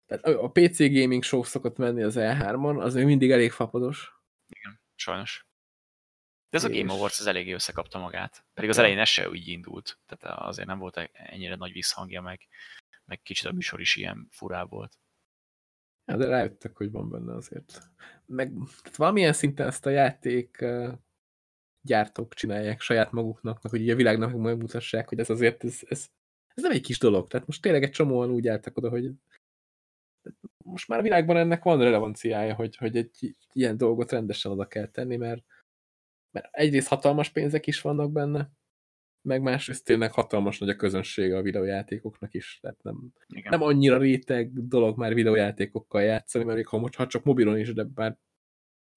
Tehát a PC gaming show szokott menni az E3-on, az még mindig elég fapados. Igen, sajnos. De ez a Game Awards az eléggé összekapta magát. Pedig az Ja. elején ez se úgy indult. Tehát azért nem volt ennyire nagy visszhangja, meg, meg kicsit a műsor is ilyen furá volt. Ja, de rájöttek, hogy van benne azért. Meg tehát valamilyen szinten ezt a játék eh, gyártók csinálják saját maguknak, meg hogy a világnak megmutassák, hogy ez azért, ez, ez, ez nem egy kis dolog. Tehát most tényleg egy csomóan úgy álltak oda, hogy most már a világban ennek van relevanciája, hogy, hogy egy ilyen dolgot rendesen oda kell tenni, mert, mert egyrészt hatalmas pénzek is vannak benne, meg másrészt tényleg hatalmas nagy a közönsége a videójátékoknak is. Tehát nem, nem annyira réteg dolog már videójátékokkal játszani, mert még ha, most, ha csak mobilon is, de bár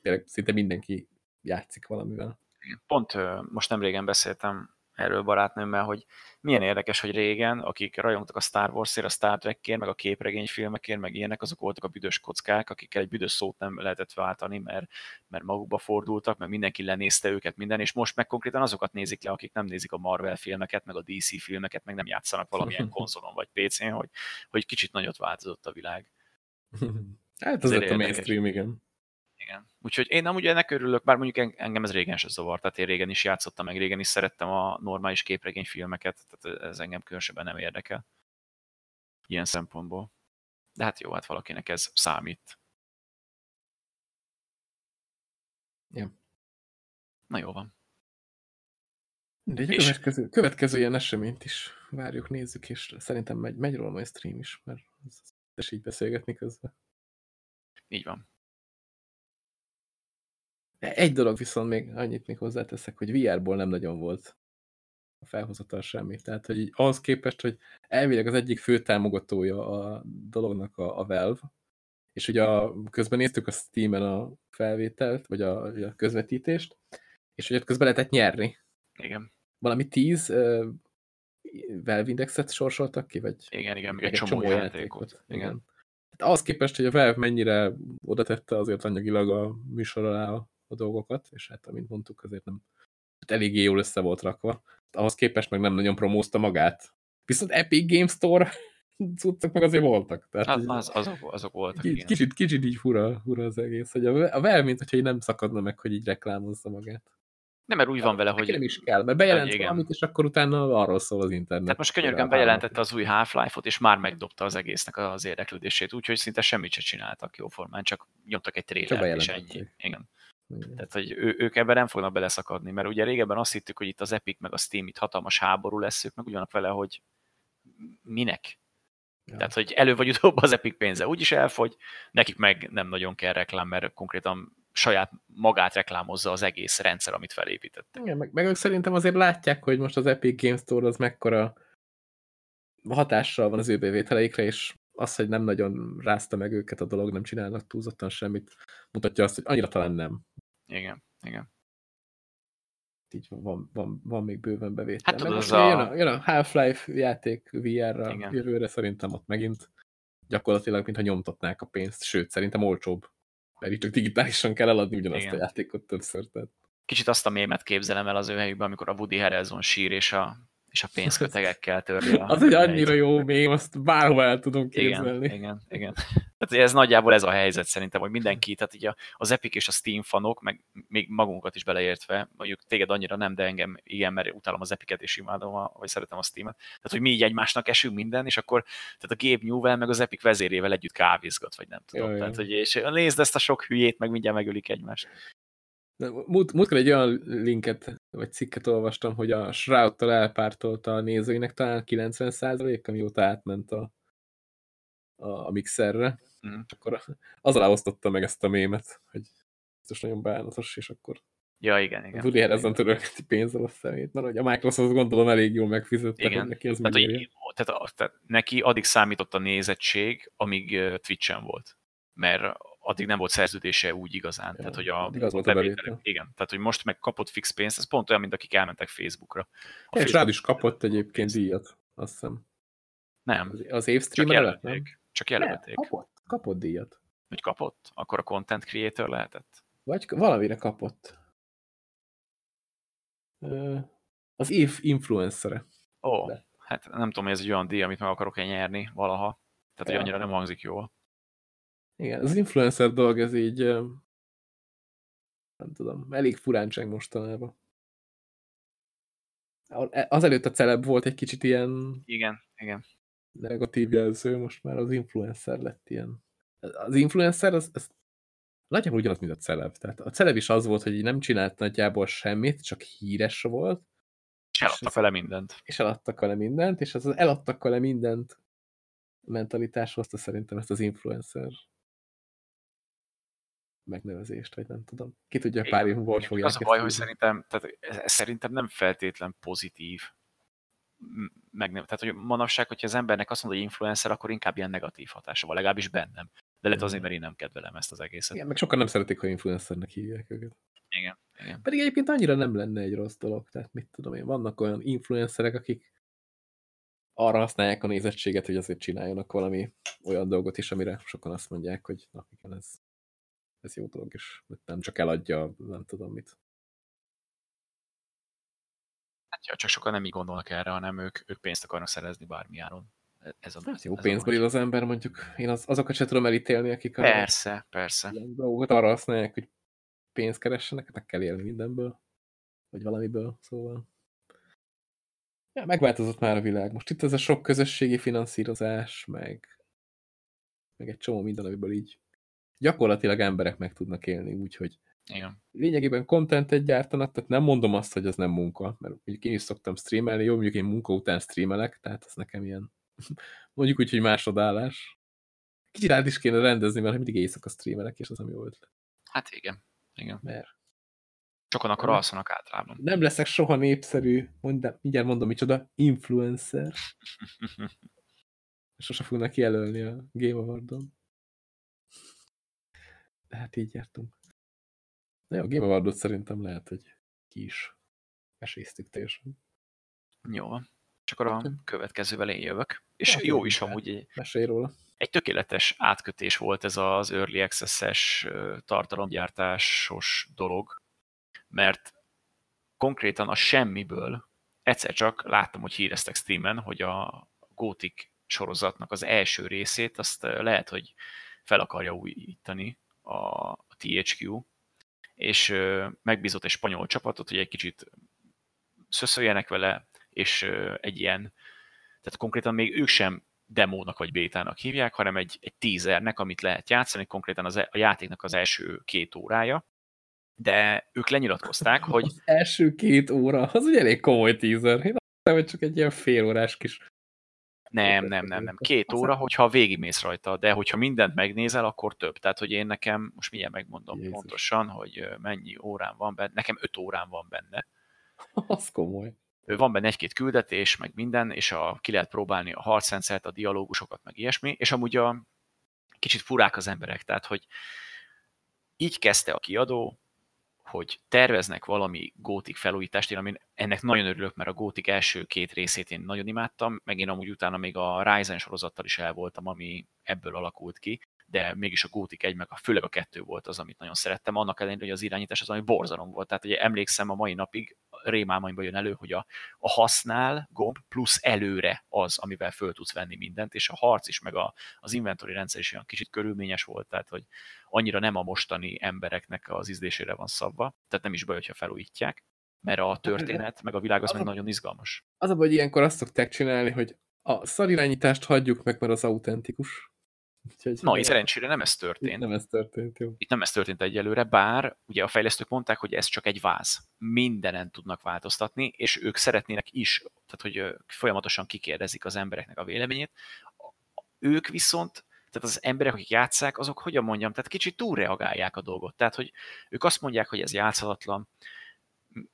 tényleg szinte mindenki játszik valamivel. Pont most nem régen beszéltem erről barátnőmmel, hogy milyen érdekes, hogy régen, akik rajongtak a Star Warsért, a Star Trekért, meg a képregényfilmekért, meg ilyenek, azok voltak a büdös kockák, akikkel egy büdös szót nem lehetett váltani, mert, mert magukba fordultak, mert mindenki lenézte őket minden, és most meg konkrétan azokat nézik le, akik nem nézik a Marvel filmeket, meg a DC filmeket, meg nem játszanak valamilyen konzolon vagy PC-n, hogy, hogy kicsit nagyot változott a világ. Hát lett a mainstream, igen. Igen. Úgyhogy én nem ugye ennek örülök, bár mondjuk engem ez régen se zavar, tehát én régen is játszottam, meg régen is szerettem a normális képregényfilmeket, tehát ez engem különösebben nem érdekel. Ilyen szempontból. De hát jó, hát valakinek ez számít. Ja. Na jó van. De egy és... következő, következő ilyen eseményt is várjuk, nézzük, és szerintem megy, megy róla majd stream is, mert ez így beszélgetni közben. Így van. Egy dolog viszont még annyit még hozzáteszek, hogy VR-ból nem nagyon volt a felhozatal semmi. Tehát, hogy így ahhoz képest, hogy elvileg az egyik fő támogatója a dolognak a, a Valve, és ugye a, közben néztük a Steam-en a felvételt, vagy a, a közvetítést, és ugye közben lehetett nyerni. Igen. Valami tíz uh, Valve indexet sorsoltak ki, vagy igen, igen, egy csomó, csomó játékot. játékot. Igen. igen. Hát ahhoz képest, hogy a Valve mennyire oda tette azért anyagilag a műsor alá a a dolgokat, és hát amint mondtuk, azért nem hát eléggé jól össze volt rakva. Ahhoz képest meg nem nagyon promózta magát. Viszont Epic Game Store cuccok meg azért voltak. Tehát az, az, azok, azok voltak, kicsit, kicsit, kicsit így fura, fura az egész, hogy a, a Valve, mint hogyha így nem szakadna meg, hogy így reklámozza magát. Nem, mert úgy van vele, hogy... Nem is kell, mert bejelent valamit, és akkor utána arról szól az internet. Tehát most könyörgön bejelentette az új Half-Life-ot, és már megdobta az egésznek az érdeklődését, úgyhogy szinte semmit se csináltak jóformán, csak nyomtak egy trélert, és ennyi. Igen. Tehát, hogy ő, ők ebben nem fognak beleszakadni, mert ugye régebben azt hittük, hogy itt az Epic meg a Steam itt hatalmas háború lesz, ők meg ugyanak vele, hogy minek? Ja. Tehát, hogy elő vagy utóbb az Epic pénze úgyis elfogy, nekik meg nem nagyon kell reklám, mert konkrétan saját magát reklámozza az egész rendszer, amit felépítettek. Igen, meg, meg ők szerintem azért látják, hogy most az Epic Games Store az mekkora hatással van az ő bevételeikre, és az, hogy nem nagyon rázta meg őket a dolog, nem csinálnak túlzottan semmit, mutatja azt, hogy annyira talán nem. Igen, igen. Így van, van, van még bőven bevétel. Hát tudod, az a... Jön a, jön a Half-Life játék VR-ra jövőre, szerintem ott megint gyakorlatilag, mintha nyomtatnák a pénzt, sőt, szerintem olcsóbb. Mert így csak digitálisan kell eladni ugyanazt Igen. a játékot többször. Tehát. Kicsit azt a mémet képzelem el az ő helyükben, amikor a Woody Harrelson sír, és a és a pénzkötegekkel törli a... az egy annyira jó mém, azt bárhova el tudom képzelni. Igen, igen, igen. Tehát ez nagyjából ez a helyzet szerintem, hogy mindenki, tehát így az Epic és a Steam fanok, meg még magunkat is beleértve, mondjuk téged annyira nem, de engem igen, mert utálom az Epicet és imádom, a, vagy szeretem a Steam-et. Tehát, hogy mi így egymásnak esünk minden, és akkor tehát a Gabe Newell meg az Epic vezérével együtt kávézgat, vagy nem tudom. Jaj, tehát, hogy és nézd ezt a sok hülyét, meg mindjárt megölik egymást. Múlt, múltkor egy olyan linket, vagy cikket olvastam, hogy a Shroud-tal elpártolta a nézőinek talán 90% amióta átment a, a, a mixerre. Mm. Akkor az alá osztotta meg ezt a mémet, hogy biztos nagyon bánatos, és akkor Ja, igen, igen. Woody Harrelson törölgeti pénzzel a szemét, mert hogy a Microsoft gondolom elég jól megfizette, igen. hogy neki az tehát, hogy, tehát, tehát, neki addig számított a nézettség, amíg Twitch-en volt. Mert addig nem volt szerződése úgy igazán. Ja, tehát, hogy a, igaz volt a bevétel. Igen, tehát, hogy most meg kapott fix pénzt, ez pont olyan, mint akik elmentek Facebookra. A. És rád is kapott egyébként díjat, azt hiszem. Nem. Az évstreamer előtt, nem? Csak jelölték. kapott, kapott díjat. Hogy kapott? Akkor a content creator lehetett? Vagy valamire kapott. Az év influencere. Ó, oh, hát nem tudom, hogy ez egy olyan díj, amit meg akarok-e nyerni valaha. Tehát, ja. hogy annyira nem hangzik jól. Igen, az influencer dolog, ez így nem tudom, elég furán cseng mostanában. Azelőtt a celeb volt egy kicsit ilyen... Igen, igen. Negatív jelző, most már az influencer lett ilyen. Az influencer, az, az nagyjából ugyanaz, mint a celeb. Tehát a celeb is az volt, hogy nem csinált nagyjából semmit, csak híres volt. És eladtak vele mindent. És eladtak vele mindent, és az eladtak vele mindent mentalitás hozta szerintem ezt az influencer megnevezést, vagy nem tudom. Ki tudja, pár év hogy fogják Az a baj, hogy szerintem, tehát ez szerintem nem feltétlen pozitív meg nem, tehát hogy manapság, hogyha az embernek azt mondja, hogy influencer, akkor inkább ilyen negatív hatása van, legalábbis bennem. De lehet azért, mert én nem kedvelem ezt az egészet. Igen, meg sokan nem szeretik, hogy influencernek hívják őket. Igen, igen. Pedig egyébként annyira nem lenne egy rossz dolog, tehát mit tudom én, vannak olyan influencerek, akik arra használják a nézettséget, hogy azért csináljanak valami olyan dolgot is, amire sokan azt mondják, hogy na igen, ez, ez jó dolog, és nem csak eladja, nem tudom mit. Hát ja, csak sokan nem így gondolnak erre, hanem ők, ők pénzt akarnak szerezni bármi áron. Ez a, hát jó pénzből él az ember, mondjuk én az, azokat sem tudom elítélni, akik persze, a persze. dolgokat arra használják, hogy pénzt keressenek, meg kell élni mindenből, vagy valamiből, szóval. Ja, megváltozott már a világ. Most itt ez a sok közösségi finanszírozás, meg, meg egy csomó minden, amiből így gyakorlatilag emberek meg tudnak élni, úgyhogy igen. Lényegében contentet gyártanak, tehát nem mondom azt, hogy az nem munka, mert mondjuk én is szoktam streamelni, jó, mondjuk én munka után streamelek, tehát ez nekem ilyen, mondjuk úgy, hogy másodállás. Kicsit át is kéne rendezni, mert mindig éjszaka streamelek, és az nem jó ötlet. Hát igen, igen. Mert Sokan akkor alszanak általában. Nem leszek soha népszerű, mondom, mindjárt mondom, micsoda, influencer. Sose fognak kijelölni a Game Award-on. Hát így jártunk. Na jó, Game Awardot szerintem lehet, hogy ki is esélyztük teljesen. Jó, csak akkor a következővel én jövök. És ja, jó is amúgy Mesélj róla. egy tökéletes átkötés volt ez az Early Access-es tartalomgyártásos dolog, mert konkrétan a semmiből egyszer csak láttam, hogy híreztek Steamen, hogy a Gothic sorozatnak az első részét azt lehet, hogy fel akarja újítani a THQ, és megbízott egy spanyol csapatot, hogy egy kicsit szöszöljenek vele, és egy ilyen, tehát konkrétan még ők sem demónak vagy bétának hívják, hanem egy, egy teasernek, amit lehet játszani, konkrétan az, e, a játéknak az első két órája, de ők lenyilatkozták, hogy... Az első két óra, az ugye elég komoly teaser. Én azt hogy csak egy ilyen fél órás kis nem, nem, nem, nem. Két óra, hogyha végigmész rajta, de hogyha mindent megnézel, akkor több. Tehát, hogy én nekem, most mindjárt megmondom Jézus. pontosan, hogy mennyi órán van benne. Nekem öt órán van benne. Az komoly. Van benne egy-két küldetés, meg minden, és a, ki lehet próbálni a harcrendszert, a dialógusokat, meg ilyesmi, és amúgy a kicsit furák az emberek, tehát, hogy így kezdte a kiadó, hogy terveznek valami gótik felújítást, én amin ennek nagyon örülök, mert a gótik első két részét én nagyon imádtam, meg én amúgy utána még a Ryzen sorozattal is el voltam, ami ebből alakult ki, de mégis a Gótik 1, meg a, főleg a kettő volt az, amit nagyon szerettem, annak ellenére, hogy az irányítás az, ami borzalom volt. Tehát ugye emlékszem a mai napig, rémálmaimban jön elő, hogy a, a használ gomb plusz előre az, amivel föl tudsz venni mindent, és a harc is, meg a, az inventory rendszer is olyan kicsit körülményes volt, tehát hogy annyira nem a mostani embereknek az ízlésére van szabva, tehát nem is baj, hogyha felújítják, mert a történet, meg a világ az, az meg a, nagyon izgalmas. Az a, hogy ilyenkor azt szokták csinálni, hogy a szarirányítást hagyjuk meg, mert az autentikus. Úgyhogy Na, itt szerencsére nem ez történt. Itt nem ez történt, jó. Itt nem ez történt egyelőre, bár ugye a fejlesztők mondták, hogy ez csak egy váz. Mindenen tudnak változtatni, és ők szeretnének is, tehát hogy folyamatosan kikérdezik az embereknek a véleményét. Ők viszont tehát az emberek, akik játszák, azok hogyan mondjam, tehát kicsit túlreagálják a dolgot. Tehát, hogy ők azt mondják, hogy ez játszhatatlan,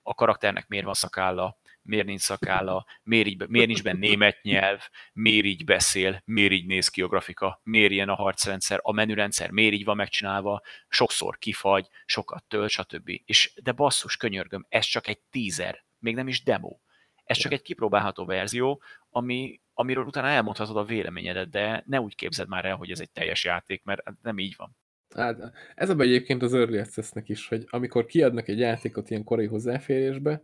a karakternek miért van szakálla, miért nincs szakálla, miért, így, miért nincs benne német nyelv, miért így beszél, miért így néz ki a grafika, miért ilyen a harcrendszer, a menürendszer miért így van megcsinálva, sokszor kifagy, sokat tölt, stb. És de basszus, könyörgöm, ez csak egy teaser, még nem is demo. Ez csak egy kipróbálható verzió, ami, amiről utána elmondhatod a véleményedet, de ne úgy képzeld már el, hogy ez egy teljes játék, mert nem így van. Hát, ez a egyébként az Early access is, hogy amikor kiadnak egy játékot ilyen korai hozzáférésbe,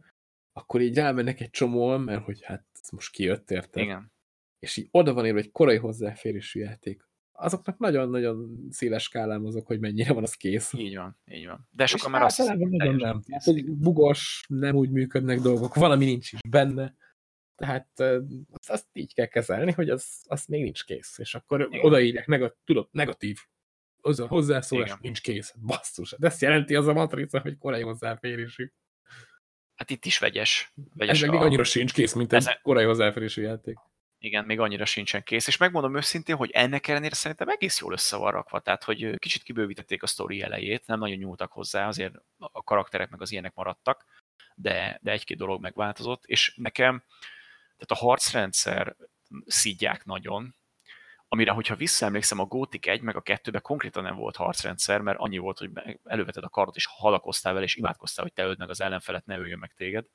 akkor így rámennek egy csomóan, mert hogy hát most kijött, érted? Igen. És így oda van írva egy korai hozzáférésű játék. Azoknak nagyon-nagyon széles skálám azok, hogy mennyire van az kész. Így van, így van. De sokan már azt nagyon nem. Hát, hogy bugos, nem úgy működnek dolgok, valami nincs is benne. Tehát azt, azt így kell kezelni, hogy az, az még nincs kész. És akkor Igen. odaírják, negat, tudod, negatív az a hozzászólás Igen. nincs kész. Basszus. De ezt jelenti az a matrica, hogy korai hozzáférésű. Hát itt is vegyes. vegyes ez a... még annyira sincs kész, mint egy ezen... korai hozzáférésű játék. Igen, még annyira sincsen kész, és megmondom őszintén, hogy ennek ellenére szerintem egész jól össze van rakva, tehát hogy kicsit kibővítették a sztori elejét, nem nagyon nyúltak hozzá, azért a karakterek meg az ilyenek maradtak, de, de egy-két dolog megváltozott, és nekem, tehát a harcrendszer szígyák nagyon, amire, hogyha visszaemlékszem, a Gothic 1 meg a 2-ben konkrétan nem volt harcrendszer, mert annyi volt, hogy előveted a kardot, és halakoztál vele, és imádkoztál, hogy te öld meg az ellenfelet, ne öljön meg téged.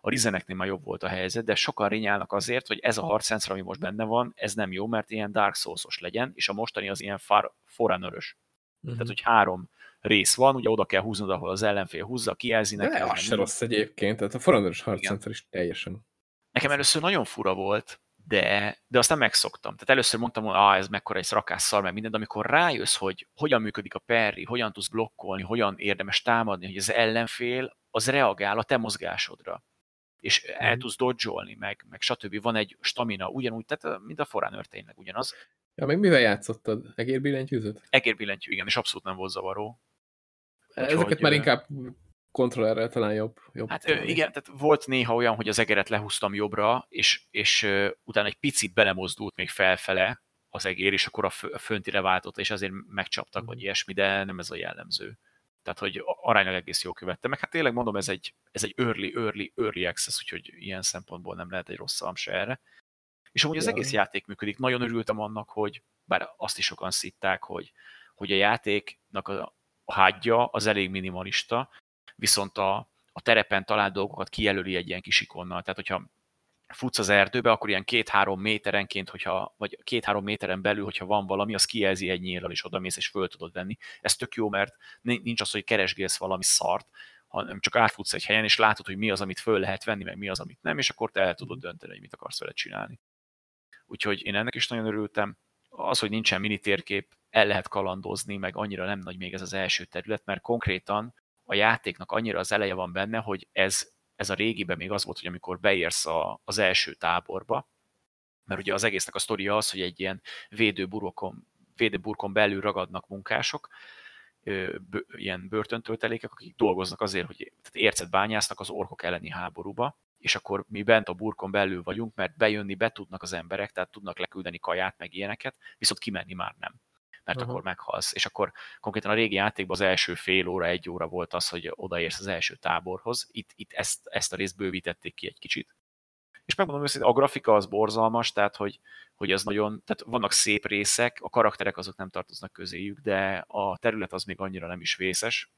A rizeneknél már jobb volt a helyzet, de sokan rinyálnak azért, hogy ez a harcrendszer, ami most benne van, ez nem jó, mert ilyen Dark Souls-os legyen, és a mostani az ilyen far, forerunner-ös. Uh-huh. Tehát, hogy három rész van, ugye oda kell húznod, ahol az ellenfél húzza, kijelzi neked. De az se rossz egyébként, tehát a forerunner harcrendszer is teljesen. Nekem először nagyon fura volt, de, de aztán megszoktam. Tehát először mondtam, hogy ah, ez mekkora egy rakásszal, meg minden, de amikor rájössz, hogy hogyan működik a perri, hogyan tudsz blokkolni, hogyan érdemes támadni, hogy az ellenfél az reagál a te mozgásodra és el mm. tudsz dodge meg, meg stb. Van egy stamina, ugyanúgy, tehát mint a Forerunner tényleg ugyanaz. Ja, meg mivel játszottad? Egérbillentyűzött? Egérbillentyű, igen, és abszolút nem volt zavaró. Ezeket Úgyhogy, már inkább kontrollerrel talán jobb. jobb hát talán. igen, tehát volt néha olyan, hogy az egeret lehúztam jobbra, és, és uh, utána egy picit belemozdult még felfele az egér, és akkor a, fö, a föntire váltott, és azért megcsaptak, mm. vagy ilyesmi, de nem ez a jellemző. Tehát, hogy aránylag egész jól követte. Meg hát tényleg mondom, ez egy, ez egy early, early, early access, úgyhogy ilyen szempontból nem lehet egy rossz se erre. És amúgy az egész játék működik. Nagyon örültem annak, hogy, bár azt is sokan szitták, hogy, hogy a játéknak a, a hátja az elég minimalista, viszont a, a terepen talált dolgokat kijelöli egy ilyen kis ikonnal. Tehát, hogyha futsz az erdőbe, akkor ilyen két-három méterenként, hogyha, vagy két-három méteren belül, hogyha van valami, az kijelzi egy nyíllal, és oda mész, és föl tudod venni. Ez tök jó, mert nincs az, hogy keresgélsz valami szart, hanem csak átfutsz egy helyen, és látod, hogy mi az, amit föl lehet venni, meg mi az, amit nem, és akkor te el tudod dönteni, hogy mit akarsz vele csinálni. Úgyhogy én ennek is nagyon örültem. Az, hogy nincsen mini térkép, el lehet kalandozni, meg annyira nem nagy még ez az első terület, mert konkrétan a játéknak annyira az eleje van benne, hogy ez ez a régiben még az volt, hogy amikor beérsz a, az első táborba, mert ugye az egésznek a sztoria az, hogy egy ilyen védőburokon, védőburkon belül ragadnak munkások, ilyen börtöntöltelékek, akik dolgoznak azért, hogy tehát ércet bányásznak az orkok elleni háborúba, és akkor mi bent a burkon belül vagyunk, mert bejönni be tudnak az emberek, tehát tudnak leküldeni kaját, meg ilyeneket, viszont kimenni már nem mert uh-huh. akkor meghalsz. És akkor konkrétan a régi játékban az első fél óra, egy óra volt az, hogy odaérsz az első táborhoz. Itt, itt ezt, ezt a részt bővítették ki egy kicsit. És megmondom őszintén, a grafika az borzalmas, tehát hogy, hogy az nagyon, tehát vannak szép részek, a karakterek azok nem tartoznak közéjük, de a terület az még annyira nem is vészes,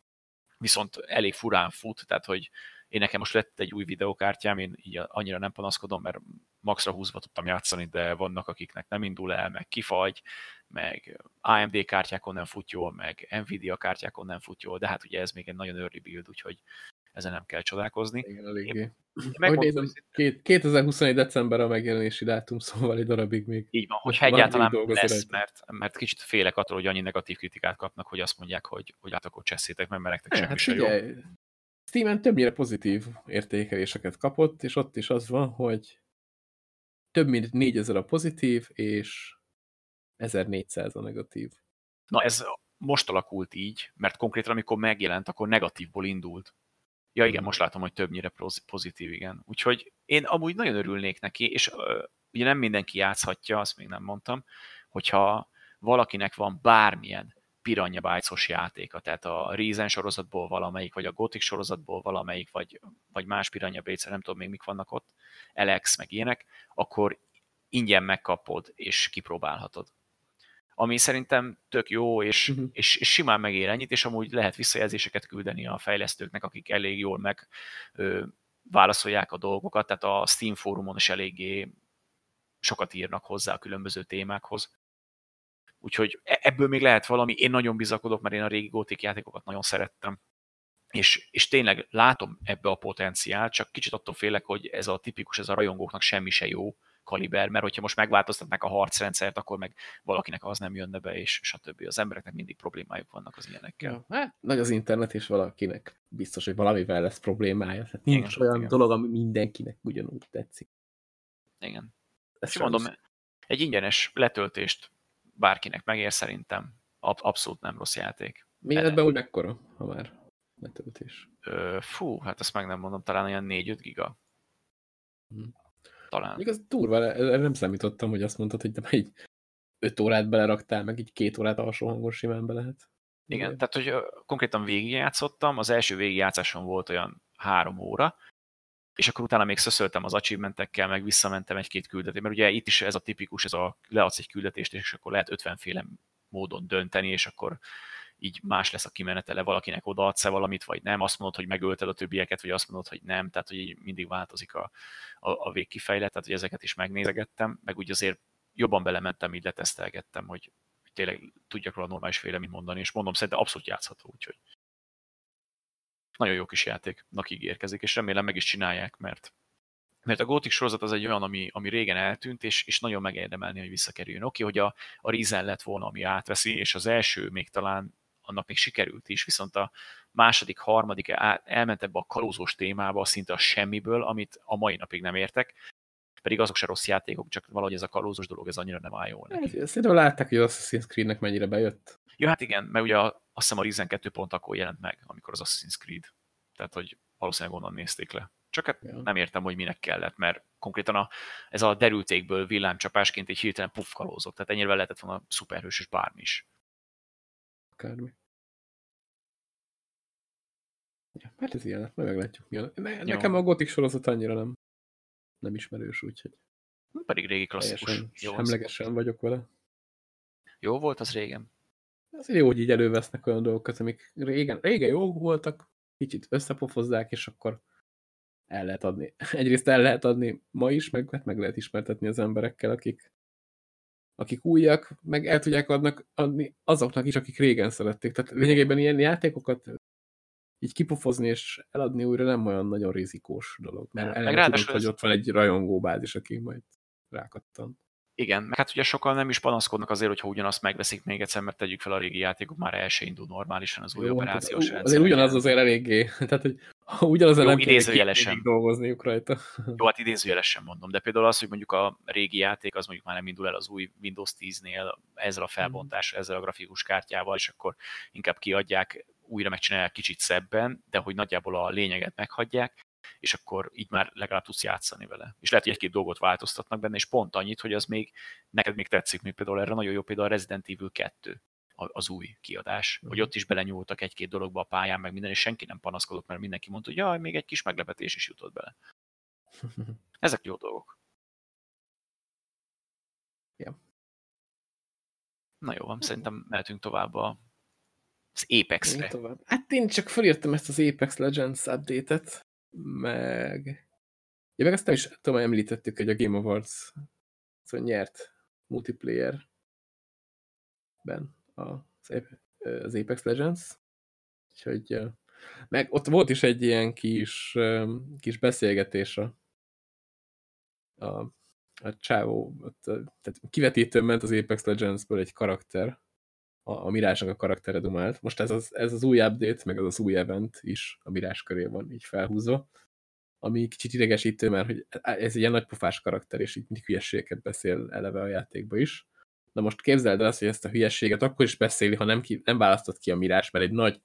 viszont elég furán fut, tehát hogy én nekem most lett egy új videokártyám, én így annyira nem panaszkodom, mert maxra húzva tudtam játszani, de vannak, akiknek nem indul el, meg kifagy, meg AMD kártyákon nem fut jól, meg Nvidia kártyákon nem fut jól, de hát ugye ez még egy nagyon early build, úgyhogy ezen nem kell csodálkozni. Igen, eléggé. Nézem, 2021. december a megjelenési dátum, szóval egy darabig még. Így van, hogyha egyáltalán lesz, mert, mert kicsit félek attól, hogy annyi negatív kritikát kapnak, hogy azt mondják, hogy, hogy hát akkor cseszétek, mert melegtek semmi hát se jó. Steam-en többnyire pozitív értékeléseket kapott, és ott is az van, hogy több mint 4000 a pozitív, és 1400 a negatív. Na ez most alakult így, mert konkrétan amikor megjelent, akkor negatívból indult. Ja igen, hmm. most látom, hogy többnyire pozitív, igen. Úgyhogy én amúgy nagyon örülnék neki, és uh, ugye nem mindenki játszhatja, azt még nem mondtam, hogyha valakinek van bármilyen Piranha bytes játéka, tehát a Reason sorozatból valamelyik, vagy a Gothic sorozatból valamelyik, vagy, vagy más Piranha bytes nem tudom még mik vannak ott, Alex, meg ilyenek, akkor ingyen megkapod, és kipróbálhatod. Ami szerintem tök jó, és, uh-huh. és, és simán megér ennyit, és amúgy lehet visszajelzéseket küldeni a fejlesztőknek, akik elég jól meg ö, válaszolják a dolgokat, tehát a Steam fórumon is eléggé sokat írnak hozzá a különböző témákhoz. Úgyhogy e-, ebből még lehet valami, én nagyon bizakodok, mert én a régi gótik játékokat nagyon szerettem. És, és tényleg látom ebbe a potenciált, csak kicsit attól félek, hogy ez a tipikus, ez a rajongóknak semmi se jó kaliber, mert hogyha most megváltoztatnák a harcrendszert, akkor meg valakinek az nem jönne be, és stb. Az embereknek mindig problémájuk vannak az ilyenekkel. Ja, hát nagy az internet, és valakinek biztos, hogy valamivel lesz problémája. Tehát nincs igen, olyan igen. dolog, ami mindenkinek ugyanúgy tetszik. Igen. Ezt mondom, egy ingyenes letöltést bárkinek megér szerintem. Ab- abszolút nem rossz játék. Méretben úgy mekkora, ha már letöltés? Ö, fú, hát ezt meg nem mondom, talán olyan 4-5 giga. Hmm. talán. Igaz, durva, erre nem számítottam, hogy azt mondtad, hogy te egy öt órát beleraktál, meg így két órát alsó hangon simán be lehet. Igen, tehát hogy konkrétan végigjátszottam, az első végigjátszásom volt olyan három óra, és akkor utána még szöszöltem az achievementekkel, meg visszamentem egy-két küldetést, mert ugye itt is ez a tipikus, ez a leadsz egy küldetést, és akkor lehet 50 féle módon dönteni, és akkor így más lesz a kimenetele, valakinek odaadsz-e valamit, vagy nem, azt mondod, hogy megölted a többieket, vagy azt mondod, hogy nem, tehát hogy így mindig változik a, a, a végkifejlet, tehát hogy ezeket is megnézegettem, meg úgy azért jobban belementem, így letesztelgettem, hogy tényleg tudjak róla normális véleményt mondani, és mondom, szerintem abszolút játszható, úgyhogy nagyon jó kis játéknak ígérkezik, és remélem meg is csinálják, mert mert a Gothic sorozat az egy olyan, ami, ami régen eltűnt, és, és nagyon megérdemelni, hogy visszakerüljön. Oké, hogy a, a Rizen lett volna, ami átveszi, és az első még talán annak még sikerült is, viszont a második, harmadik elment ebbe a kalózós témába szinte a semmiből, amit a mai napig nem értek, pedig azok se rossz játékok, csak valahogy ez a kalózos dolog, ez annyira nem áll jól neki. Hát, szerintem látták, hogy az Assassin's Creed-nek mennyire bejött. Jó, hát igen, mert ugye a, azt hiszem a Risen 2 pont akkor jelent meg, amikor az Assassin's Creed. Tehát, hogy valószínűleg onnan nézték le. Csak hát ja. nem értem, hogy minek kellett, mert konkrétan a, ez a derültékből villámcsapásként egy hirtelen puff kalózott. Tehát ennyire lehetett volna szuperhős és bármi is. Akármi. Ja, hát ez ilyen, majd meglátjuk. Ne, nekem a gotik sorozat annyira nem, nem ismerős, úgyhogy... Pedig régi klasszikus. Jó, semlegesen vagyok vele. Jó volt az régen? Azért jó, hogy így elővesznek olyan dolgokat, amik régen, régen jó voltak, kicsit összepofozzák, és akkor el lehet adni. Egyrészt el lehet adni ma is, meg, hát meg lehet ismertetni az emberekkel, akik, akik újak, meg el tudják adnak, adni azoknak is, akik régen szerették. Tehát lényegében ilyen játékokat így kipofozni és eladni újra nem olyan nagyon rizikós dolog. Mert el nem tudod, hogy ott van egy rajongóbázis, aki majd rákattan. Igen, meg hát ugye sokan nem is panaszkodnak azért, hogyha ugyanazt megveszik még egyszer, mert tegyük fel a régi játékok, már el se indul normálisan az új Jó, operációs hát, rendszer. Azért ugyanaz azért eléggé, tehát hogy ugyanaz nem idézőjelesen dolgozniuk rajta. Jó, hát idézőjelesen mondom, de például az, hogy mondjuk a régi játék az mondjuk már nem indul el az új Windows 10-nél ezzel a felbontás, ezzel a grafikus kártyával, és akkor inkább kiadják, újra megcsinálják kicsit szebben, de hogy nagyjából a lényeget meghagyják, és akkor így már legalább tudsz játszani vele. És lehet, hogy egy-két dolgot változtatnak benne, és pont annyit, hogy az még neked még tetszik, még például erre nagyon jó például a Resident Evil 2 az új kiadás, hogy mhm. ott is belenyúltak egy-két dologba a pályán, meg minden, és senki nem panaszkodott, mert mindenki mondta, hogy jaj, még egy kis meglepetés is jutott bele. Ezek jó dolgok. Ja. Na jó van, szerintem mehetünk tovább a, az Apex-re. Hát én csak felírtam ezt az Apex Legends update-et, meg... Ja, meg azt nem is tudom, említettük, hogy a Game Awards szóval nyert multiplayer ben az Apex Legends. Úgyhogy, meg ott volt is egy ilyen kis, kis beszélgetés a, a, a csávó, tehát kivetítőn ment az Apex Legends-ből egy karakter, a, a Mirásnak a karaktere dumált. Most ez az, ez az új update, meg az az új event is a Mirás köré van így felhúzva, ami kicsit idegesítő, mert hogy ez egy ilyen nagypofás karakter, és így mindig hülyességeket beszél eleve a játékba is. Na most képzeld el azt, hogy ezt a hülyességet akkor is beszéli, ha nem, ki, nem választott ki a Mirás, mert egy nagy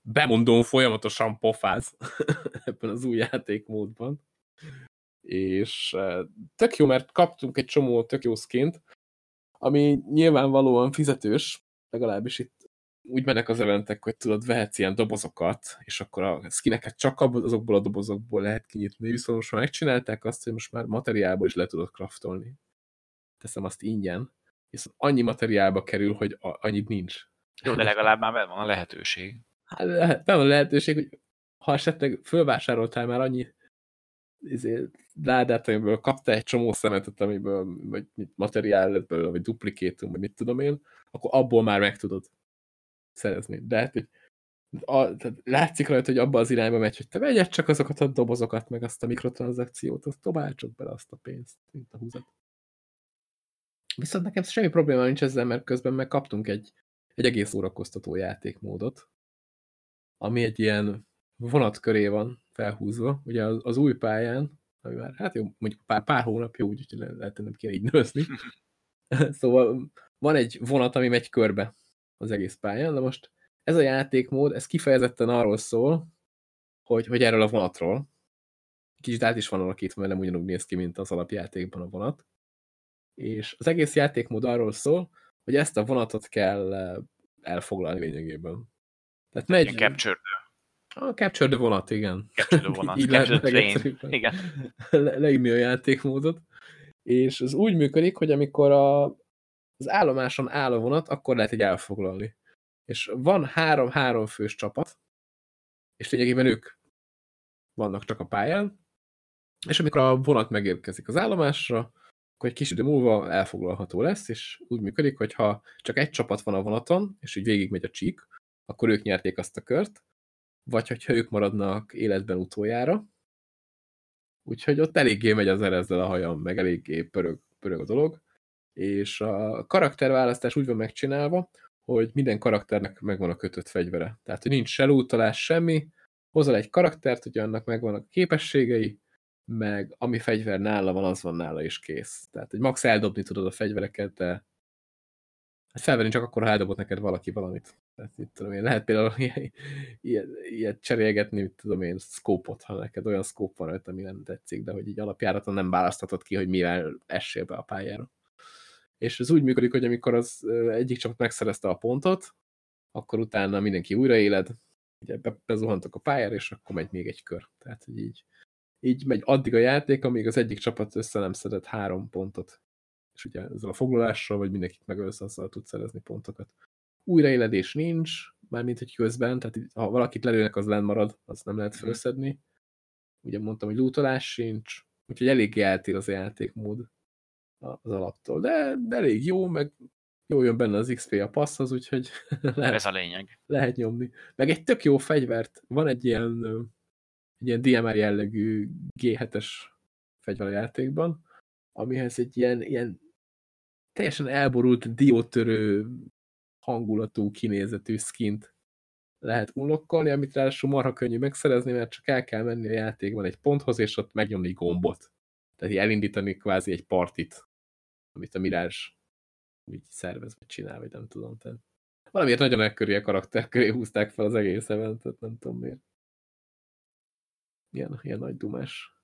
bemondón folyamatosan pofáz ebben az új játékmódban. És tök jó, mert kaptunk egy csomó tök jó skint, ami nyilvánvalóan fizetős, legalábbis itt úgy mennek az eventek, hogy tudod, vehetsz ilyen dobozokat, és akkor a skineket csak azokból a dobozokból lehet kinyitni, viszont most már megcsinálták azt, hogy most már materiálból is le tudod kraftolni. Teszem azt ingyen, viszont annyi materiálba kerül, hogy annyit nincs. Jó, de legalább már van a lehetőség. Hát van a lehetőség, hogy ha esetleg fölvásároltál már annyi ládát, amiből kaptál egy csomó szemetet, amiből vagy materiálból, vagy duplikétum, vagy mit tudom én, akkor abból már meg tudod szerezni. De hát, hogy a, tehát látszik rajta, hogy abba az irányba megy, hogy te vegyed csak azokat a dobozokat, meg azt a mikrotranszakciót, azt dobálj csak bele azt a pénzt, mint a húzat. Viszont nekem semmi probléma nincs ezzel, mert közben meg kaptunk egy, egy egész órakoztató játékmódot, ami egy ilyen vonat köré van felhúzva, ugye az, az új pályán, ami már, hát jó, mondjuk pár, pár hónapja, úgyhogy lehet, hogy nem kell így nőzni. szóval van egy vonat, ami megy körbe az egész pályán, de most ez a játékmód, ez kifejezetten arról szól, hogy, hogy erről a vonatról, kicsit át is van alakítva, mert nem ugyanúgy néz ki, mint az alapjátékban a vonat. És az egész játékmód arról szól, hogy ezt a vonatot kell elfoglalni lényegében. Tehát megy... Ilyen capture a Capture the vonat, igen. Capture the vonat, Capture the train. Igen. Le, leírni a játékmódot. És ez úgy működik, hogy amikor a, az állomáson áll a vonat, akkor lehet egy elfoglalni. És van három-három fős csapat, és lényegében ők vannak csak a pályán, és amikor a vonat megérkezik az állomásra, akkor egy kis idő múlva elfoglalható lesz, és úgy működik, hogy ha csak egy csapat van a vonaton, és így végigmegy a csík, akkor ők nyerték azt a kört, vagy hogyha ők maradnak életben utoljára. Úgyhogy ott eléggé megy az erezzel a hajam, meg eléggé pörög, pörög a dolog. És a karakterválasztás úgy van megcsinálva, hogy minden karakternek megvan a kötött fegyvere. Tehát, hogy nincs se lútolás, semmi, hozol egy karaktert, hogy annak megvannak a képességei, meg ami fegyver nála van, az van nála is kész. Tehát, hogy max eldobni tudod a fegyvereket, de hát felvenni csak akkor, ha eldobott neked valaki valamit. Tehát, mit tudom én, lehet például ilyet, ilyet cserélgetni, mit tudom én, szkópot, ha neked olyan szkóp van rajta, ami nem tetszik, de hogy így alapjáraton nem választhatod ki, hogy mivel essél be a pályára. És ez úgy működik, hogy amikor az egyik csapat megszerezte a pontot, akkor utána mindenki újraéled, ugye be, bezuhantok a pályára, és akkor megy még egy kör. Tehát, hogy így, így megy addig a játék, amíg az egyik csapat össze nem szedett három pontot. És ugye ezzel a foglalással, vagy mindenkit megölsz, azzal tud szerezni pontokat. Újraéledés nincs, mármint, hogy közben, tehát ha valakit lelőnek, az lenn marad, az nem lehet mhm. felszedni. Ugye mondtam, hogy lootolás sincs, úgyhogy eléggé eltér az a játékmód az alaptól. De, de elég jó, meg jó jön benne az XP a passzhoz, úgyhogy lehet, Ez a lényeg. Lehet nyomni. Meg egy tök jó fegyvert, van egy ilyen, egy ilyen DMR jellegű G7-es fegyver a játékban, amihez egy ilyen, ilyen teljesen elborult, diótörő hangulatú, kinézetű skint lehet unlokkolni, amit ráadásul marha könnyű megszerezni, mert csak el kell menni a játékban egy ponthoz, és ott megnyomni gombot. Tehát elindítani kvázi egy partit, amit a Mirage így szervez, vagy csinál, vagy nem tudom. Tehát valamiért nagyon ekkörű a karakter köré húzták fel az egész eventet, nem tudom miért. Ilyen, ilyen nagy dumás.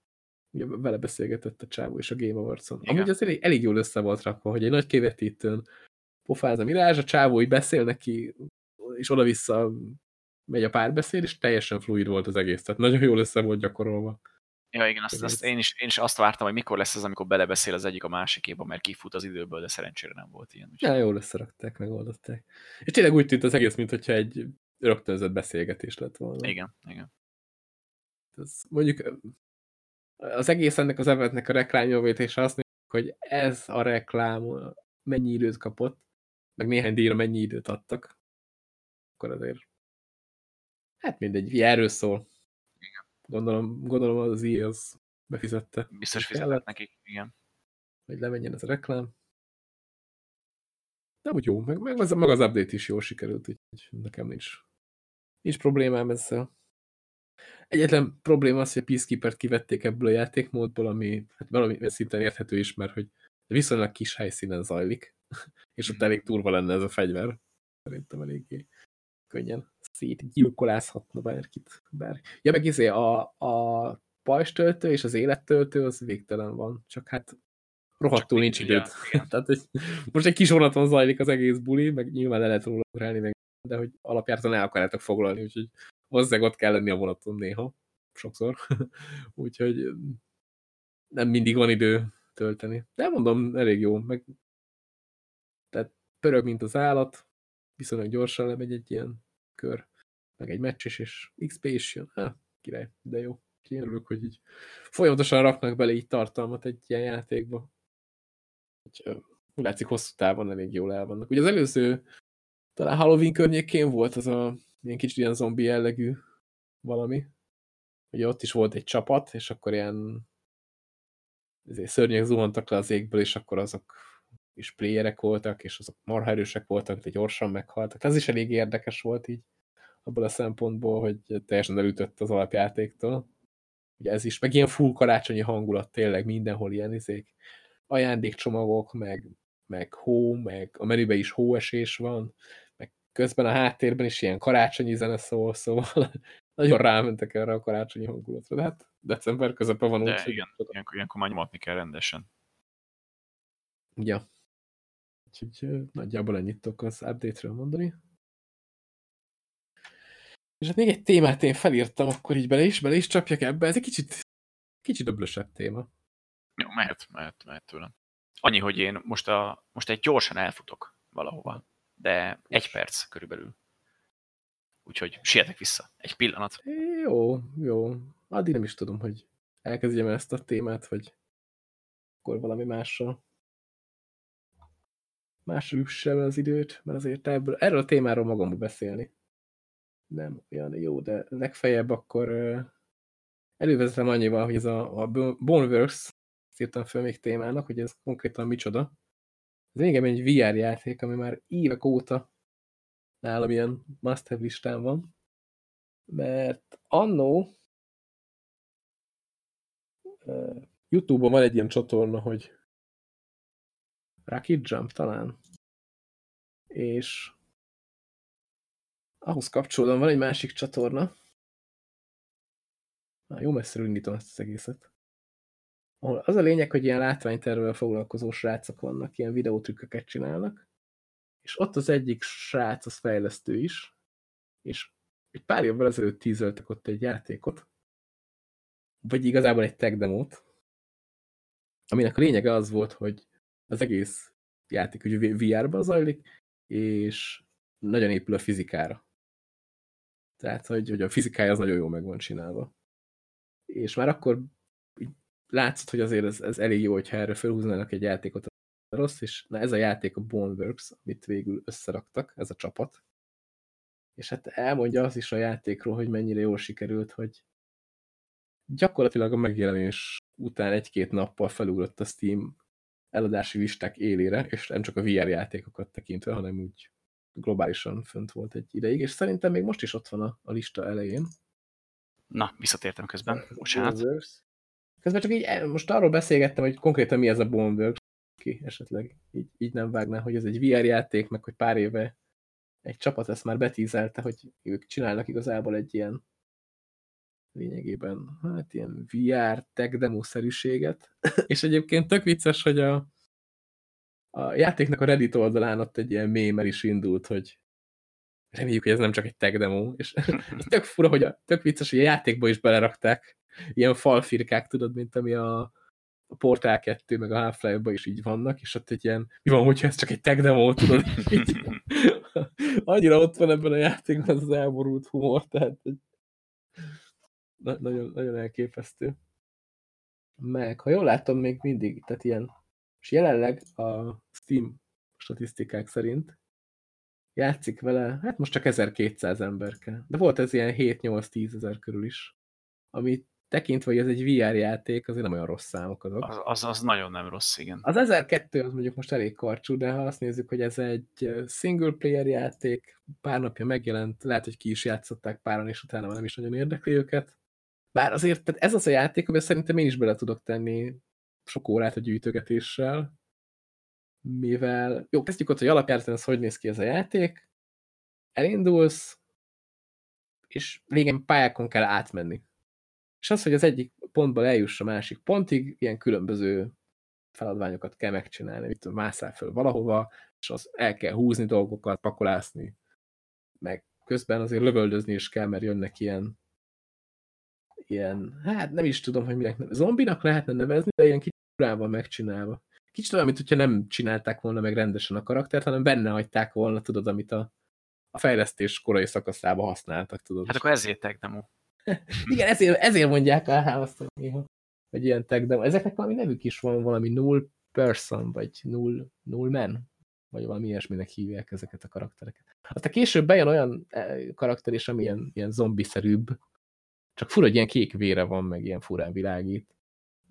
Ugye vele beszélgetett a csávó és a Game Awards-on. Amúgy az elég, elég jól össze volt rakva, hogy egy nagy kivetítőn pofáz a mirázs, a csávó így beszél neki, és oda-vissza megy a párbeszéd, és teljesen fluid volt az egész. Tehát nagyon jól össze volt gyakorolva. Ja, igen, azt, azt én, is, én is azt vártam, hogy mikor lesz az, amikor belebeszél az egyik a másikéba, mert kifut az időből, de szerencsére nem volt ilyen. Ja, jól összerakták, megoldották. És tényleg úgy tűnt az egész, mintha egy rögtönzött beszélgetés lett volna. Igen, igen. Ez, mondjuk az egész ennek az eventnek a reklámjavétése azt mondjuk, hogy ez a reklám mennyi időt kapott, meg néhány díjra mennyi időt adtak, akkor azért hát mindegy, erről szól. Igen. Gondolom, gondolom az EA az befizette. Biztos fizetett nekik, igen. Hogy lemenjen ez a reklám. De úgy jó, meg, meg, az, meg az update is jól sikerült, úgyhogy nekem nincs, nincs problémám ezzel. Egyetlen probléma az, hogy a Peacekeeper-t kivették ebből a játékmódból, ami hát valami szinten érthető is, mert hogy viszonylag kis helyszínen zajlik, és ott elég turva lenne ez a fegyver. Szerintem eléggé könnyen szétgyilkolázhatna bárkit. Bár... Ja, meg izé, a, a pajstöltő és az élettöltő az végtelen van, csak hát rohadtul nincs időt. Tehát, hogy most egy kis vonaton zajlik az egész buli, meg nyilván le lehet róla ugrálni, meg, de hogy alapjártan el akarjátok foglalni, úgyhogy valószínűleg ott kell lenni a vonaton néha, sokszor. úgyhogy nem mindig van idő tölteni. De mondom, elég jó, meg tehát pörög, mint az állat, viszonylag gyorsan lemegy egy ilyen kör, meg egy meccs is, és XP is jön. Ha, király, de jó. Én hogy így folyamatosan raknak bele így tartalmat egy ilyen játékba. Úgy, úgy látszik, hosszú távon elég jól el vannak. Ugye az előző, talán Halloween környékén volt az a ilyen kicsit ilyen zombi jellegű valami. Ugye ott is volt egy csapat, és akkor ilyen szörnyek zuhantak le az égből, és akkor azok is playerek voltak, és azok marha erősek voltak, de gyorsan meghaltak. Ez is elég érdekes volt így, abból a szempontból, hogy teljesen elütött az alapjátéktól. Ugye ez is, meg ilyen full karácsonyi hangulat tényleg, mindenhol ilyen izék, ajándékcsomagok, meg, meg hó, meg a menübe is hóesés van, közben a háttérben is ilyen karácsonyi zene szól, szóval nagyon rámentek erre a karácsonyi hangulatra, de hát december közepe van De úgy. igen, ilyenkor, ilyenkor már nyomatni kell rendesen. Ja. Úgyhogy nagyjából ennyit tudok az update-ről mondani. És hát még egy témát én felírtam, akkor így bele is, bele is csapjak ebbe. Ez egy kicsit, kicsit öblösebb téma. Jó, mehet, mehet, mehet tőlem. Annyi, hogy én most, a, most egy gyorsan elfutok valahova, de egy perc körülbelül. Úgyhogy sietek vissza. Egy pillanat. Jó, jó. Addig nem is tudom, hogy elkezdjem ezt a témát, vagy akkor valami mással másra üssem az időt, mert azért ebből, erről a témáról magamból beszélni nem olyan jó, de legfeljebb akkor elővezetem annyival, hogy ez a, a Boneworks, írtam fel még témának, hogy ez konkrétan micsoda. Ez még egy VR játék, ami már évek óta nálam ilyen must-have listán van, mert annó Youtube-on van egy ilyen csatorna, hogy Rocket Jump talán, és ahhoz kapcsolódóan van egy másik csatorna. Már jó messziről indítom ezt az egészet. Ahol az a lényeg, hogy ilyen látványtervvel foglalkozó srácok vannak, ilyen videótrükköket csinálnak, és ott az egyik srác, az fejlesztő is, és egy pár évvel ezelőtt tízeltek ott egy játékot, vagy igazából egy tech demót, aminek a lényege az volt, hogy az egész játék hogy VR-ban zajlik, és nagyon épül a fizikára. Tehát, hogy, hogy a fizikája az nagyon jó meg van csinálva. És már akkor látszott, hogy azért ez, ez elég jó, hogyha erre felhúznának egy játékot a rossz, és na ez a játék a Boneworks, amit végül összeraktak, ez a csapat. És hát elmondja az is a játékról, hogy mennyire jól sikerült, hogy gyakorlatilag a megjelenés után egy-két nappal felugrott a Steam eladási listák élére, és nem csak a VR játékokat tekintve, hanem úgy globálisan fönt volt egy ideig, és szerintem még most is ott van a, a lista elején. Na, visszatértem közben, bocsánat. Közben csak így, eh, most arról beszélgettem, hogy konkrétan mi ez a Boneworks, ki esetleg így, így nem vágná, hogy ez egy VR játék, meg hogy pár éve egy csapat ezt már betízelte, hogy ők csinálnak igazából egy ilyen lényegében, hát ilyen VR tech demo-szerűséget. és egyébként tök vicces, hogy a, a játéknak a Reddit oldalán ott egy ilyen mémer is indult, hogy reméljük, hogy ez nem csak egy tech demo, és tök fura, hogy a, tök vicces, hogy a játékba is belerakták ilyen falfirkák, tudod, mint ami a, a Portal 2, meg a Half-Life-ba is így vannak, és ott egy ilyen, mi van, hogyha ez csak egy tech demo, tudod, így, annyira ott van ebben a játékban az, elborult humor, tehát hogy na, nagyon, nagyon elképesztő. Meg, ha jól látom, még mindig, tehát ilyen és jelenleg a Steam statisztikák szerint játszik vele, hát most csak 1200 emberke. De volt ez ilyen 7-8-10 ezer körül is. Ami tekintve, hogy ez egy VR játék, azért nem olyan rossz számok azok. Az, az, az nagyon nem rossz, igen. Az 1002 az mondjuk most elég karcsú, de ha azt nézzük, hogy ez egy single player játék, pár napja megjelent, lehet, hogy ki is játszották páran, és utána nem is nagyon érdekli őket. Bár azért tehát ez az a játék, amiben szerintem én is bele tudok tenni sok órát a gyűjtögetéssel, mivel, jó, kezdjük ott, hogy alapjártan ez hogy néz ki ez a játék, elindulsz, és régen pályákon kell átmenni. És az, hogy az egyik pontból eljuss a másik pontig, ilyen különböző feladványokat kell megcsinálni, itt mászál föl valahova, és az el kell húzni dolgokat, pakolászni, meg közben azért lövöldözni is kell, mert jönnek ilyen ilyen, hát nem is tudom, hogy minek zombinak lehetne nevezni, de ilyen van megcsinálva. Kicsit olyan, mint hogyha nem csinálták volna meg rendesen a karaktert, hanem benne hagyták volna, tudod, amit a, a fejlesztés korai szakaszába használtak, tudod. Hát akkor ezért tech demo. Igen, ezért, ezért mondják el azt, hogy, néha, hogy ilyen tech demo. Ezeknek valami nevük is van, valami null person, vagy null, null man, vagy valami ilyesminek hívják ezeket a karaktereket. Aztán később bejön olyan eh, karakter is, ami ilyen, ilyen zombiszerűbb, csak fura, hogy ilyen kék vére van, meg ilyen furán világít.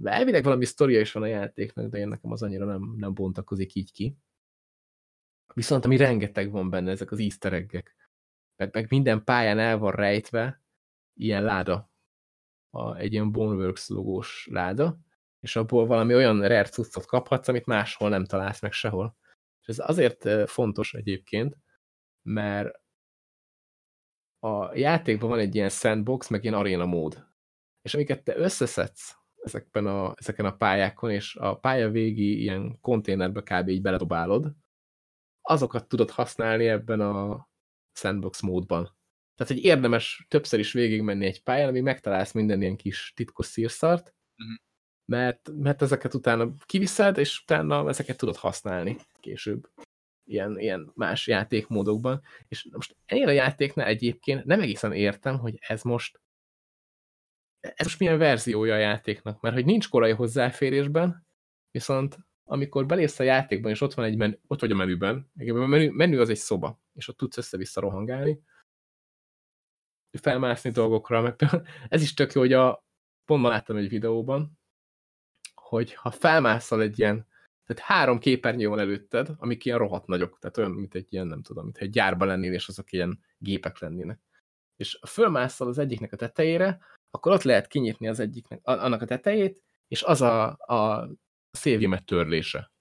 Elvileg valami sztoria is van a játéknak, de én nekem az annyira nem, nem bontakozik így ki. Viszont ami rengeteg van benne, ezek az easter eggek. Meg, meg minden pályán el van rejtve ilyen láda. A, egy ilyen Boneworks logós láda, és abból valami olyan rare cuccot kaphatsz, amit máshol nem találsz meg sehol. És ez azért fontos egyébként, mert a játékban van egy ilyen sandbox, meg ilyen arena mód. És amiket te összeszedsz ezekben a, ezeken a pályákon, és a pálya végi ilyen konténerbe kb. így beledobálod, azokat tudod használni ebben a sandbox módban. Tehát, hogy érdemes többször is végigmenni egy pályán, amíg megtalálsz minden ilyen kis titkos szírszart, uh -huh. mert, mert ezeket utána kiviszed, és utána ezeket tudod használni később ilyen, ilyen más játékmódokban. És most ennél a játéknál egyébként nem egészen értem, hogy ez most ez most milyen verziója a játéknak, mert hogy nincs korai hozzáférésben, viszont amikor belépsz a játékban, és ott van egy menü, ott vagy a menüben, a menü, menü az egy szoba, és ott tudsz össze-vissza rohangálni, felmászni dolgokra, meg ez is tök jó, hogy a, pont ma láttam egy videóban, hogy ha felmászol egy ilyen, tehát három képernyő van előtted, amik ilyen rohadt nagyok, tehát olyan, mint egy ilyen, nem tudom, mint egy gyárba lennél, és azok ilyen gépek lennének. És fölmászol az egyiknek a tetejére, akkor ott lehet kinyitni az egyiknek, annak a tetejét, és az a, a szévgémet törlése.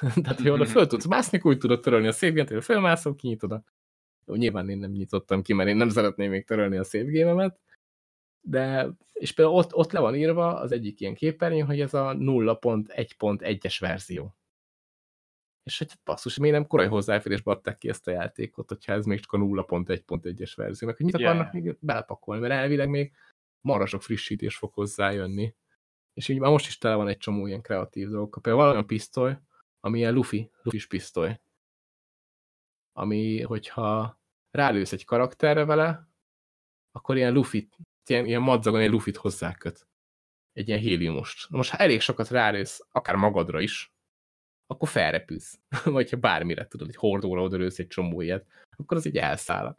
Tehát, hogy oda föl tudsz mászni, úgy tudod törölni a szévgémet, hogy fölmászol, kinyitod a... Jó, nyilván én nem nyitottam ki, mert én nem szeretném még törölni a szévgémemet, de, és például ott, ott le van írva az egyik ilyen képernyő, hogy ez a 0.1.1-es verzió. És hogy basszus, miért nem korai hozzáférésbe adták ki ezt a játékot, hogyha ez még csak a 0.1.1-es verzió. Meg hogy mit akarnak yeah. még belepakolni, mert elvileg még marra sok frissítés fog hozzájönni. És így már most is tele van egy csomó ilyen kreatív dolgok. Például van olyan pisztoly, ami ilyen lufi, lufis pisztoly. Ami, hogyha rálősz egy karakterre vele, akkor ilyen lufit, ilyen, ilyen madzagon egy lufit hozzáköt. Egy ilyen héliumost. Most, ha elég sokat rálősz, akár magadra is, akkor felrepülsz. Vagy ha bármire tudod, egy hordóra odarősz egy csomó ilyet, akkor az így elszáll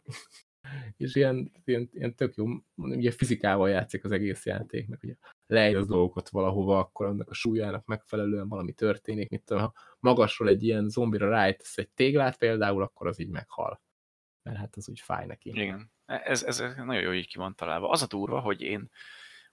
és ilyen, ilyen, ilyen tök jó, ugye fizikával játszik az egész játék, meg ugye lejj az dolgokat valahova, akkor annak a súlyának megfelelően valami történik, mint ha magasról egy ilyen zombira rájtesz egy téglát például, akkor az így meghal. Mert hát az úgy fáj neki. Igen, ez, ez nagyon jó így ki van találva. Az a durva, hogy én,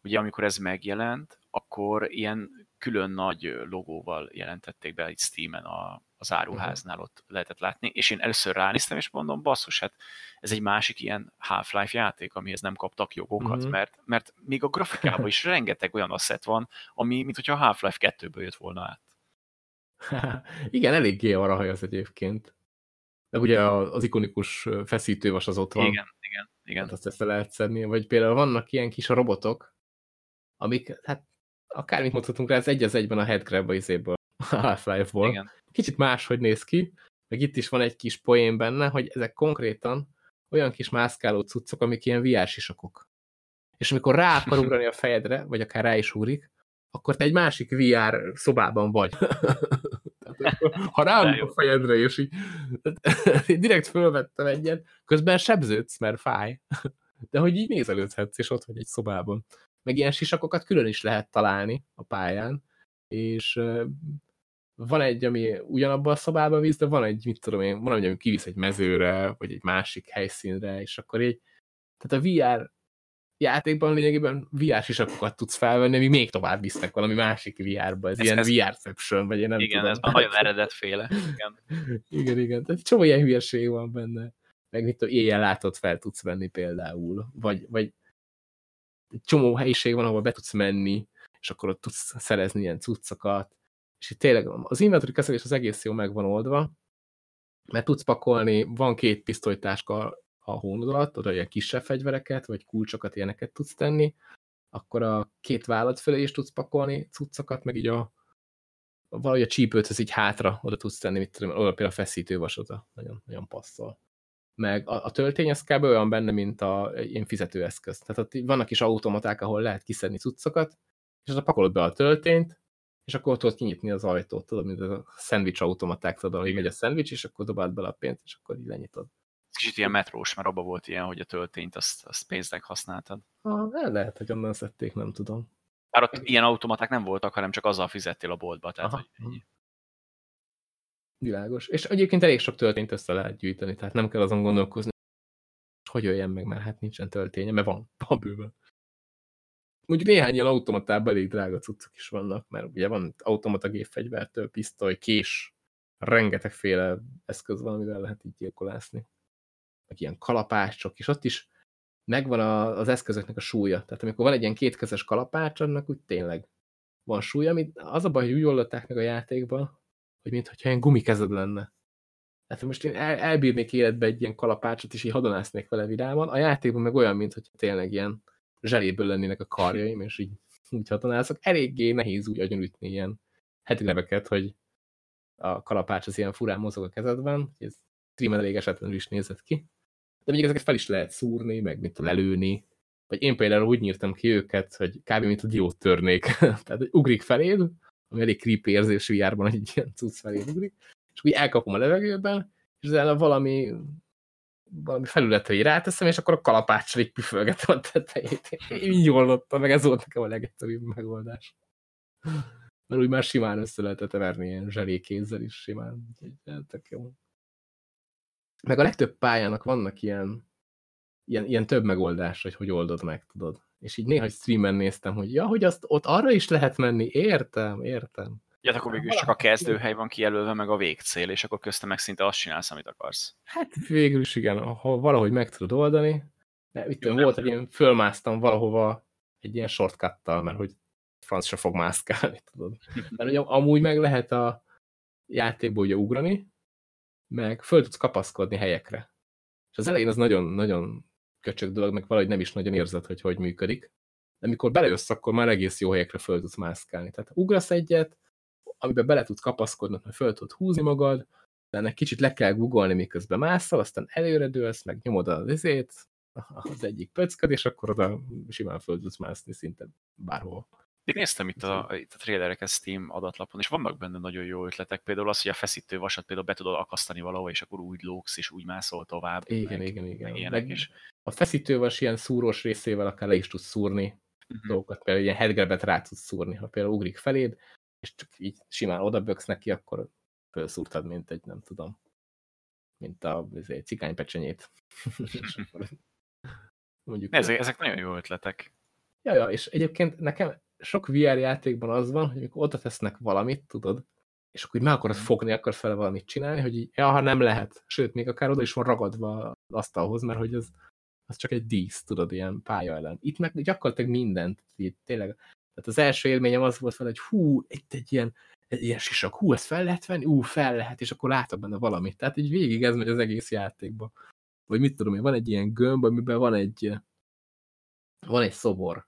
ugye amikor ez megjelent, akkor ilyen külön nagy logóval jelentették be egy Steam-en a, az áruháznál ott lehetett látni, és én először ránéztem, és mondom, basszus, hát ez egy másik ilyen Half-Life játék, amihez nem kaptak jogokat, uh-huh. mert, mert még a grafikában is rengeteg olyan asset van, ami, mint hogyha a Half-Life 2-ből jött volna át. Igen, eléggé arra haj az egyébként. De ugye az ikonikus feszítővas az ott van. Igen, igen, igen. Hát azt ezt lehet szedni. Vagy például vannak ilyen kis robotok, amik, hát akármit mondhatunk rá, ez egy az egyben a headgrab a izéből, a Half-Life-ból. Igen kicsit máshogy néz ki, meg itt is van egy kis poén benne, hogy ezek konkrétan olyan kis mászkáló cuccok, amik ilyen VR sisakok. És amikor rá akar ugrani a fejedre, vagy akár rá is ugrik, akkor te egy másik VR szobában vagy. ha rá a fejedre, és így direkt fölvettem egyet, közben sebződsz, mert fáj. De hogy így nézelődhetsz, és ott vagy egy szobában. Meg ilyen sisakokat külön is lehet találni a pályán, és van egy, ami ugyanabban a szobában víz, de van egy, mit tudom én, van egy, ami kivisz egy mezőre, vagy egy másik helyszínre, és akkor így, tehát a VR játékban lényegében VR sisakokat tudsz felvenni, ami még tovább visznek valami másik VR-ba. Ez, ez ilyen ez, VR-ception, vagy én nem igen, tudom. ez már nagyon eredetféle. Igen. igen, igen. Tehát csomó ilyen hülyeség van benne. Meg mit tudom, éjjel látott fel tudsz venni például. Vagy, vagy egy csomó helyiség van, ahol be tudsz menni, és akkor ott tudsz szerezni ilyen cuccokat és itt tényleg az inventory kezelés az egész jó meg van oldva, mert tudsz pakolni, van két pisztolytáska a hónod alatt, oda ilyen kisebb fegyvereket, vagy kulcsokat, ilyeneket tudsz tenni, akkor a két vállat fölé is tudsz pakolni cuccokat, meg így a valahogy a csípőt ez így hátra oda tudsz tenni, mit tudom, oda például a feszítővasota, nagyon, nagyon passzol. Meg a, a töltény az kb. olyan benne, mint a ilyen fizetőeszköz. Tehát ott vannak is automaták, ahol lehet kiszedni cuccokat, és a pakolod be a töltényt, és akkor ott tudod kinyitni az ajtót, tudod, mint a szendvics automaták, tudod, hogy megy a szendvics, és akkor dobáld bele a pénzt, és akkor így lenyitod. Ez kicsit ilyen metrós, mert abban volt ilyen, hogy a töltényt azt, azt pénznek használtad. Ah, el lehet, hogy onnan szedték, nem tudom. Bár ott ilyen automaták nem voltak, hanem csak azzal fizettél a boltba. Tehát, Aha. hogy Világos. És egyébként elég sok töltényt össze lehet gyűjteni, tehát nem kell azon gondolkozni, hogy jöjjen meg, mert hát nincsen tölténye, mert van, van bőven. Mondjuk néhány ilyen automatában elég drága cuccok is vannak, mert ugye van automata gépfegyvertől, pisztoly, kés, rengetegféle eszköz van, amivel lehet így gyilkolászni. Meg ilyen kalapások, és ott is megvan a, az eszközöknek a súlya. Tehát amikor van egy ilyen kétkezes kalapács, annak úgy tényleg van súlya, amit az a baj, hogy úgy meg a játékba, hogy mintha ilyen gumikezed lenne. Tehát most én el, elbírnék életbe egy ilyen kalapácsot, és így hadonásznék vele vidáman. A játékban meg olyan, mintha tényleg ilyen zseléből lennének a karjaim, és így úgy hatonászok. Eléggé nehéz úgy agyonütni ilyen heti neveket, hogy a kalapács az ilyen furán mozog a kezedben, ez streamen elég esetlenül is nézett ki. De még ezeket fel is lehet szúrni, meg mit lelőni. Vagy én például úgy nyírtam ki őket, hogy kb. mint a diót törnék. Tehát, hogy ugrik feléd, ami elég creepy érzésű járban, hogy ilyen cucc feléd ugrik, és úgy elkapom a levegőben, és ezzel valami valami felületre így ráteszem, és akkor a kalapáccsal így püfölgetem a tetejét. Én így oldottam, meg ez volt nekem a legegyszerűbb megoldás. Mert úgy már simán össze lehetett verni ilyen zselékézzel is simán. Úgyhogy tök jó. Meg a legtöbb pályának vannak ilyen, ilyen, ilyen több megoldás, hogy hogy oldod meg, tudod. És így néha streamen néztem, hogy ja, hogy azt ott arra is lehet menni, értem, értem. Ja, akkor végül csak a kezdőhely van kijelölve, meg a végcél, és akkor közte meg szinte azt csinálsz, amit akarsz. Hát végül is igen, ha valahogy meg tudod oldani. De itt Jó, volt, hogy én fölmásztam valahova egy ilyen shortcuttal, mert hogy franc se fog mászkálni, tudod. Mert ugye amúgy meg lehet a játékból ugye ugrani, meg föl tudsz kapaszkodni helyekre. És az elején az nagyon-nagyon köcsög dolog, meg valahogy nem is nagyon érzed, hogy hogy működik. De amikor belejössz, akkor már egész jó helyekre föl tudsz mászkálni. Tehát ugrasz egyet, amiben bele tudsz kapaszkodni, hogy föl tudod húzni magad, de ennek kicsit le kell googolni, miközben mászol, aztán előre dőlsz, meg nyomod az izét, az egyik pöcköd, és akkor oda simán föl tudsz mászni szinte bárhol. Én néztem itt a, itt a trailereket Steam adatlapon, és vannak benne nagyon jó ötletek. Például az, hogy a feszítő vasat például be tudod akasztani valahol, és akkor úgy lóksz, és úgy mászol tovább. Igen, meg, igen, igen. Meg meg is. A feszítővas ilyen szúrós részével akár le is tudsz szúrni uh mhm. -huh. dolgokat, például ilyen headgrebet rá tudsz szúrni. Ha például ugrik feléd, és csak így simán odaböksz neki, akkor felszúrtad, mint egy, nem tudom, mint a izé, cigánypecsenyét. Mondjuk, ezek, ezek nagyon jó ötletek. Ja, ja, és egyébként nekem sok VR játékban az van, hogy amikor oda tesznek valamit, tudod, és akkor meg akarod fogni, akarod fel valamit csinálni, hogy így, ja, ha nem lehet. Sőt, még akár oda is van ragadva az asztalhoz, mert hogy az, az csak egy dísz, tudod, ilyen pálya ellen. Itt meg gyakorlatilag mindent, így tényleg tehát az első élményem az volt hogy hú, itt egy ilyen, egy ilyen sisak, hú, ezt fel lehet venni? Ú, fel lehet, és akkor látok benne valamit. Tehát így végig ez megy az egész játékba. Vagy mit tudom én, van egy ilyen gömb, amiben van egy, van egy szobor.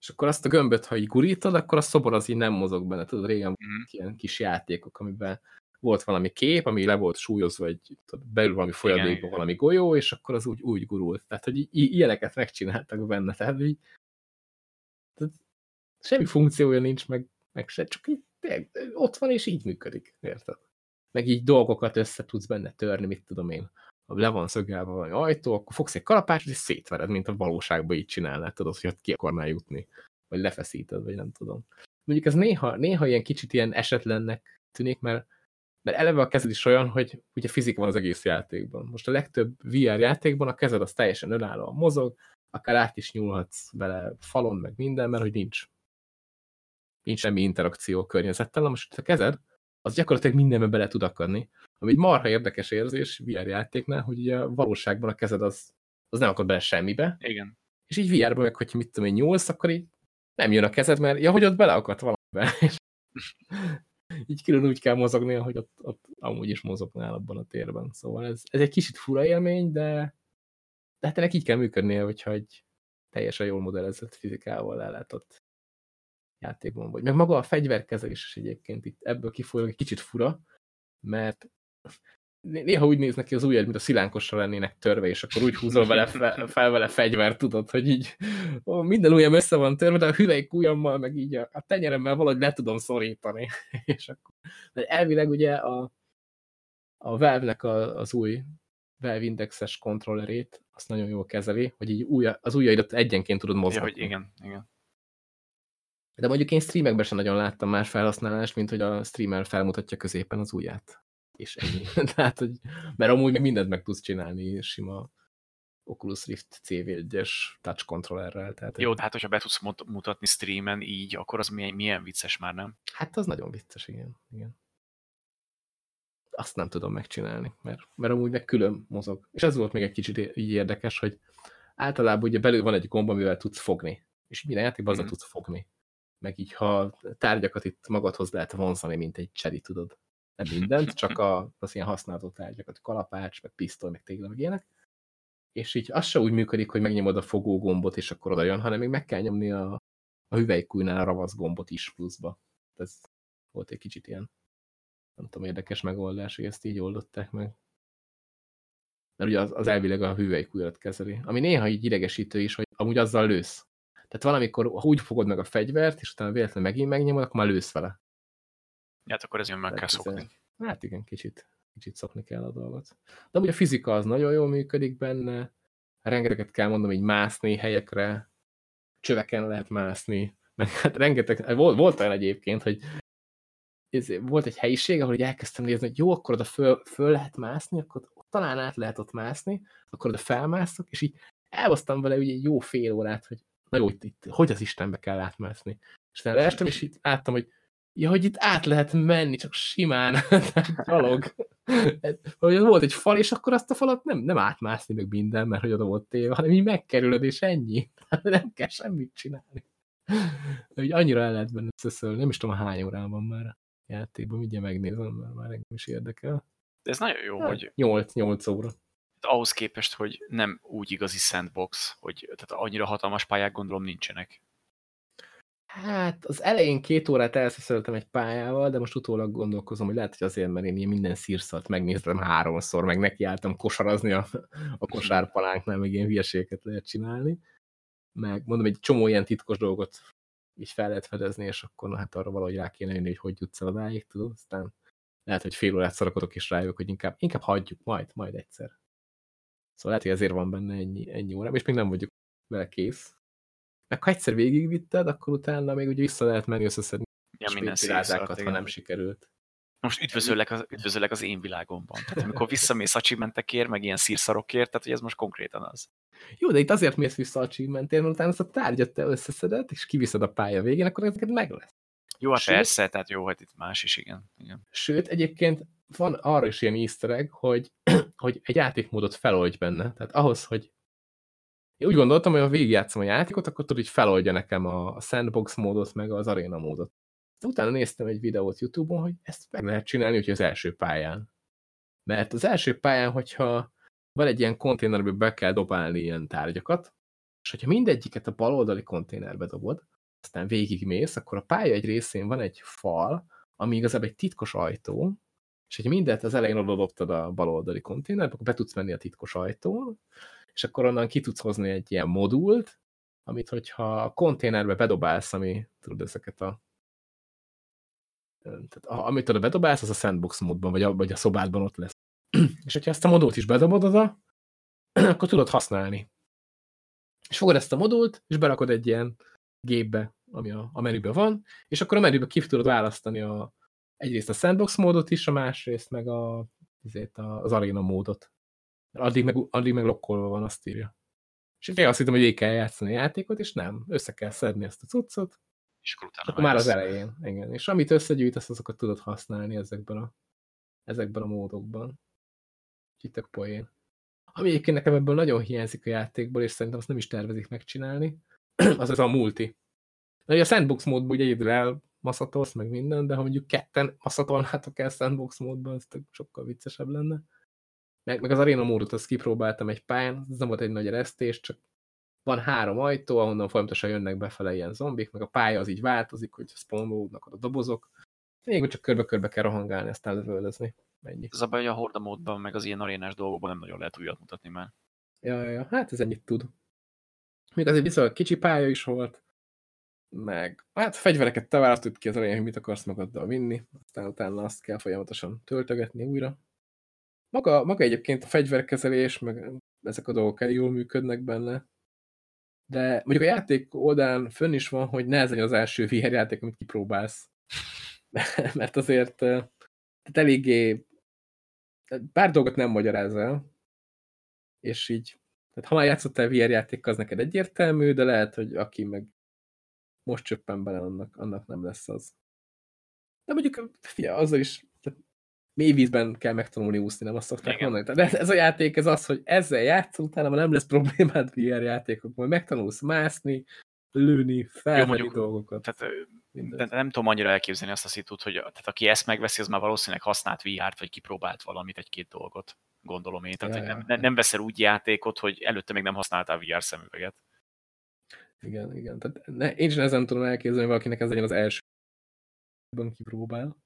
És akkor azt a gömböt, ha így gurítod, akkor a szobor az így nem mozog benne. Tudod, régen mm. -hmm. ilyen kis játékok, amiben volt valami kép, ami le volt súlyozva, egy, belül valami folyadékba valami golyó, és akkor az úgy, úgy gurult. Tehát, hogy ilyeneket megcsináltak benne. Tehát, így, tehát semmi funkciója nincs, meg, meg se, csak így ott van, és így működik, érted? Meg így dolgokat össze tudsz benne törni, mit tudom én. Ha le van szögelve valami ajtó, akkor fogsz egy kalapácsot, és szétvered, mint a valóságban így csinálnád, tudod, hogy ott ki akarnál jutni. Vagy lefeszíted, vagy nem tudom. Mondjuk ez néha, néha ilyen kicsit ilyen esetlennek tűnik, mert, mert eleve a kezed is olyan, hogy ugye fizika van az egész játékban. Most a legtöbb VR játékban a kezed az teljesen önállóan mozog, akár át is nyúlhatsz bele falon, meg minden, mert hogy nincs nincs semmi interakció a környezettel, most a kezed, az gyakorlatilag mindenbe bele tud akadni. Ami egy marha érdekes érzés VR játéknál, hogy ugye valóságban a kezed az, az nem akad bele semmibe. Igen. És így VR-ban meg, hogyha mit tudom én nyúlsz, akkor így nem jön a kezed, mert ja, hogy ott beleakadt valamibe. így külön úgy kell mozogni, hogy ott, ott amúgy is mozognál abban a térben. Szóval ez, ez egy kicsit fura élmény, de, de hát ennek így kell működnie, hogyha egy teljesen jól modellezett fizikával el lehet ott játékban vagy. Meg maga a fegyverkezelés is egyébként itt ebből kifolyólag egy kicsit fura, mert néha úgy néznek ki az ujjad, mint a szilánkosra lennének törve, és akkor úgy húzol vele fel, fel vele fegyvert, tudod, hogy így ó, minden ujjam össze van törve, de a hüvelyk ujjammal, meg így a, a tenyeremmel valahogy le tudom szorítani. és akkor, de elvileg ugye a, a Valve-nek az új Valve Indexes kontrollerét, azt nagyon jól kezeli, hogy így ujja, az ujjaidat egyenként tudod mozgatni. Ja, hogy igen, igen. De mondjuk én streamekben sem nagyon láttam más felhasználást, mint hogy a streamer felmutatja középen az ujját. És ennyi. Tehát, hogy, mert amúgy még mindent meg tudsz csinálni sima Oculus Rift CV1-es touch controllerrel. Tehát Jó, de hát hogyha be tudsz mutatni streamen így, akkor az milyen, milyen vicces már, nem? Hát az nagyon vicces, igen. igen. Azt nem tudom megcsinálni, mert, mert amúgy meg külön mozog. És ez volt még egy kicsit így érdekes, hogy általában ugye belül van egy gomb, amivel tudsz fogni. És minden játékban azzal Mhm. tudsz fogni. Meg így, ha tárgyakat itt magadhoz lehet vonzani, mint egy cseri, tudod. Nem mindent, csak a, az ilyen használható tárgyakat, kalapács, meg pisztoly, meg tégla, meg ilyenek. És így az se úgy működik, hogy megnyomod a fogó gombot, és akkor oda jön, hanem még meg kell nyomni a, a hüvelykújnál a ravasz gombot is pluszba. Ez volt egy kicsit ilyen, nem tudom, érdekes megoldás, hogy ezt így oldották meg. Mert ugye az, az elvileg a hüvelykújat kezeli. Ami néha így idegesítő is, hogy amúgy azzal lősz. Tehát valamikor ha úgy fogod meg a fegyvert, és utána véletlenül megint megnyomod, akkor már lősz vele. Hát akkor ezen meg kell Tehát ez, szokni. Hát igen, kicsit, kicsit szokni kell a dolgot. De amúgy a fizika az nagyon jól működik benne, rengeteget kell mondom, így mászni helyekre, csöveken lehet mászni, meg hát rengeteg, volt, volt olyan egyébként, hogy ez, volt egy helyiség, ahol így elkezdtem nézni, hogy jó, akkor oda föl, föl lehet mászni, akkor talán át lehet ott mászni, akkor oda felmászok, és így elhoztam vele ugye egy jó fél órát, hogy na jó, itt, itt hogy az Istenbe kell átmászni. És utána leestem, és így láttam, hogy ja, hogy itt át lehet menni, csak simán, gyalog. hogy volt egy fal, és akkor azt a falat nem, nem átmászni meg minden, mert hogy oda volt téve, hanem így megkerülöd, és ennyi. nem kell semmit csinálni. Hogy annyira el lehet benne szöszölni, nem is tudom hány órán van már a játékban, mindjárt megnézem, mert már engem is érdekel. De ez nagyon jó, hogy 8, 8 óra. Ahhoz képest, hogy nem úgy igazi sandbox, hogy tehát annyira hatalmas pályák gondolom nincsenek. Hát az elején két órát elszeszöltem egy pályával, de most utólag gondolkozom, hogy lehet, hogy azért, mert én ilyen minden szírszalt megnéztem háromszor, meg nekiálltam kosarazni a, a kosárpalánknál, meg ilyen hülyeségeket lehet csinálni. Meg mondom, egy csomó ilyen titkos dolgot így fel lehet fedezni, és akkor na, hát arra valahogy rá kéne jönni, hogy hogy jutsz el odáig, tudod, aztán lehet, hogy fél órát szarakodok és rájövök, hogy inkább, inkább hagyjuk, majd, majd egyszer. Szóval lehet, hogy ezért van benne ennyi, ennyi órám, és még nem vagyok vele kész. Meg ha egyszer végigvitted, akkor utána még ugye vissza lehet menni összeszedni Ja, minden szírszart, ha nem sikerült. Most üdvözöllek az, üdvözöllek az én világomban. Tehát amikor visszamész achievementekért, meg ilyen szírszarokért, tehát hogy ez most konkrétan az. Jó, de itt azért mész vissza achievementért, mert utána azt a tárgyat te összeszeded, és kiviszed a pálya végén, akkor ezeket meg lesz. Jó, hát Sőt- persze, tehát jó, hát itt más is, igen. igen. Sőt, egyébként van arra is ilyen easter egg, hogy, hogy egy játékmódot feloldj benne. Tehát ahhoz, hogy én úgy gondoltam, hogy ha végigjátszom a játékot, akkor tudod, hogy feloldja nekem a sandbox módot, meg az arena módot. Utána néztem egy videót YouTube-on, hogy ezt meg lehet csinálni, hogy az első pályán. Mert az első pályán, hogyha van egy ilyen konténerbe be kell dobálni ilyen tárgyakat, és hogyha mindegyiket a bal oldali konténerbe dobod, aztán végigmész, akkor a pálya egy részén van egy fal, ami igazából egy titkos ajtó, és hogyha mindent az elején oda dobtad a bal oldali konténerbe, akkor be tudsz menni a titkos ajtón, és akkor onnan ki tudsz hozni egy ilyen modult, amit hogyha a konténerbe bedobálsz, ami tudod ezeket a tehát a- amit oda bedobálsz, az a sandbox módban, vagy a, vagy a szobádban ott lesz. és hogyha ezt a modult is bedobod oda, akkor tudod használni. És fogod ezt a modult, és berakod egy ilyen gépbe, ami a, a menüben van, és akkor a menübe ki tudod választani a, egyrészt a sandbox módot is, a másrészt meg a, azért az arena módot. Addig meg, addig meg lokkolva van, azt írja. És én azt hittem, hogy végig kell játszani a játékot, és nem. Össze kell szedni ezt a cuccot, És akkor utána akkor már az elején. Igen. És amit összegyűjtesz, azokat tudod használni ezekben a, ezekben a módokban. Úgyhogy tök poén. Ami egyébként nekem ebből nagyon hiányzik a játékból, és szerintem azt nem is tervezik megcsinálni, az az a multi. Na, a sandbox módban ugye egyedül elmaszatolsz, meg minden, de ha mondjuk ketten maszatolnátok el sandbox módban, az tök sokkal viccesebb lenne. Meg, meg az arena módot azt kipróbáltam egy pályán, ez nem volt egy nagy eresztés, csak van három ajtó, ahonnan folyamatosan jönnek befele ilyen zombik, meg a pálya az így változik, hogy spawnolódnak a dobozok. Még csak körbe-körbe kell rohangálni, aztán lövöldözni. Mennyi. Ez a baj, hogy a horda módban, meg az ilyen arénás dolgokban nem nagyon lehet újat mutatni már. Ja, ja, ja, hát ez ennyit tud. Még azért viszonylag kicsi pálya is volt, meg hát fegyvereket te választod ki az elején, hogy mit akarsz magaddal vinni, aztán utána azt kell folyamatosan töltögetni újra. Maga, maga egyébként a fegyverkezelés, meg ezek a dolgok elég jól működnek benne, de mondjuk a játék oldalán fönn is van, hogy ne ez az első VR játék, amit kipróbálsz. Mert azért eh, tehát eléggé pár dolgot nem magyaráz el, és így, tehát ha már játszottál VR játékkal, az neked egyértelmű, de lehet, hogy aki meg most csöppen bele, annak, annak nem lesz az. De mondjuk, figyelj, azzal is, tehát mély vízben kell megtanulni úszni, nem azt szokták Igen. mondani. Tehát ez a játék, ez az, hogy ezzel játszol, utána nem lesz problémád VR játékok, majd megtanulsz mászni, lőni, felvenni dolgokat. Tehát de nem tudom annyira elképzelni azt a szitut, hogy tehát aki ezt megveszi, az már valószínűleg használt VR-t, vagy kipróbált valamit, egy-két dolgot, gondolom én. Tehát Ja, nem, ja. nem veszel úgy játékot, hogy előtte még nem használtál VR szemüveget. Igen, igen. Tehát ne, én sem ezen tudom elképzelni, valakinek ez legyen az első kipróbál.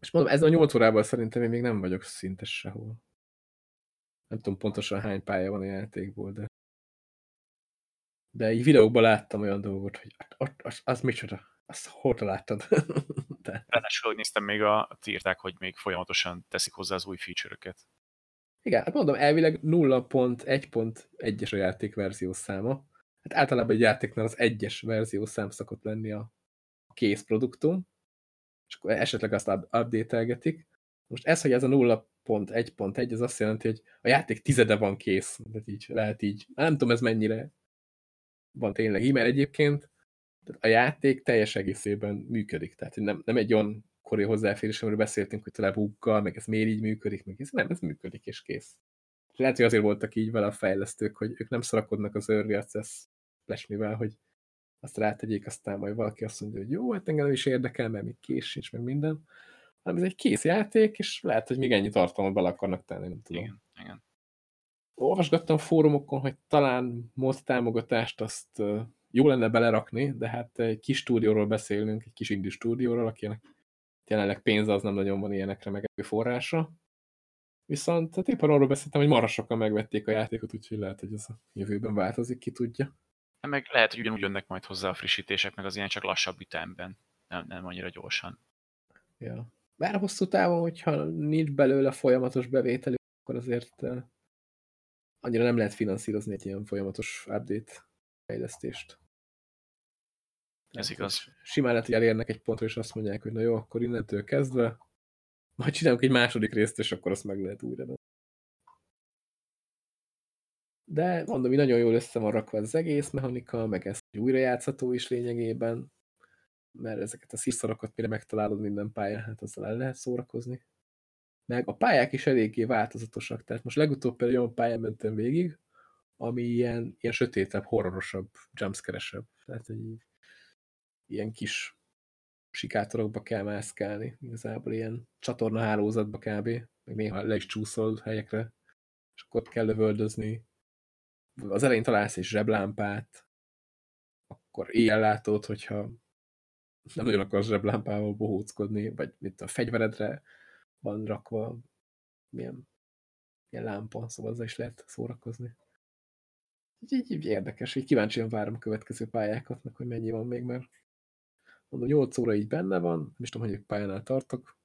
És mondom, ez a 8 órában szerintem én még nem vagyok szinte sehol. Nem tudom pontosan hány pálya van a játékból, de de így videókban láttam olyan dolgot, hogy az, az, az micsoda, azt hol láttad? Ráadásul, hogy néztem, még a, írták, hogy még folyamatosan teszik hozzá az új feature-öket. Igen, hát mondom, elvileg 0.1.1-es a játék verziós száma. Hát általában egy játéknál az egyes verziós szám szokott lenni a kész produktum, és akkor esetleg azt up- update-elgetik. Most ez, hogy ez a 0.1.1, az azt jelenti, hogy a játék tizede van kész. Tehát így, lehet így. Nem tudom, ez mennyire van tényleg így, mert egyébként a játék teljes egészében működik. Tehát nem, nem egy olyan kori hozzáférés, amiről beszéltünk, hogy tele buggal, meg ez miért így működik, meg ez nem, ez működik, és kész. És lehet, hogy azért voltak így vele a fejlesztők, hogy ők nem szarakodnak az early access lesmivel, hogy azt rátegyék, aztán majd valaki azt mondja, hogy jó, hát engem nem is érdekel, mert még kész sincs, meg minden. Hanem ez egy kész játék, és lehet, hogy még ennyi tartalmat bele akarnak tenni, nem tudom. Igen, igen. Olvasgattam fórumokon, hogy talán mod támogatást azt jó lenne belerakni, de hát egy kis stúdióról beszélünk, egy kis indie stúdióról, akinek jelenleg pénze az nem nagyon van ilyenekre meg forrása. Viszont hát éppen arról beszéltem, hogy marha sokan megvették a játékot, úgyhogy lehet, hogy ez a jövőben változik, ki tudja. Meg lehet, hogy ugyanúgy jönnek majd hozzá a frissítések, meg az ilyen csak lassabb ütemben. Nem, nem annyira gyorsan. Ja. Bár hosszú távon, hogyha nincs belőle folyamatos bevételük, akkor azért eh, annyira nem lehet finanszírozni egy ilyen folyamatos update fejlesztést. Ez igaz. hogy Simán lehet, hogy elérnek egy pontra, és azt mondják, hogy na jó, akkor innentől kezdve majd csinálunk egy második részt, és akkor azt meg lehet újra. De mondom, hogy nagyon jól össze van rakva az egész mechanika, meg ez hogy újrajátszható is lényegében, mert ezeket a sziszorokat mire megtalálod minden pályán, hát azzal el lehet szórakozni. Meg a pályák is eléggé változatosak, tehát most legutóbb például olyan pályán mentem végig, ami ilyen, ilyen sötétebb, horrorosabb, jumpscare-esebb. Tehát egy ilyen kis sikátorokba kell mászkálni, igazából ilyen csatornahálózatba kb. Meg néha le is csúszol helyekre, és akkor kell lövöldözni. Az elején találsz egy zseblámpát, akkor éjjel látod, hogyha nem nagyon akarsz zseblámpával bohóckodni, vagy mit a fegyveredre van rakva milyen, milyen lámpa, szóval azzal is lehet szórakozni. Így, így, így érdekes, így kíváncsian várom a következő pályákat, hogy mennyi van még, mert mondom, 8 óra így benne van, nem is tudom, hogy pályánál tartok,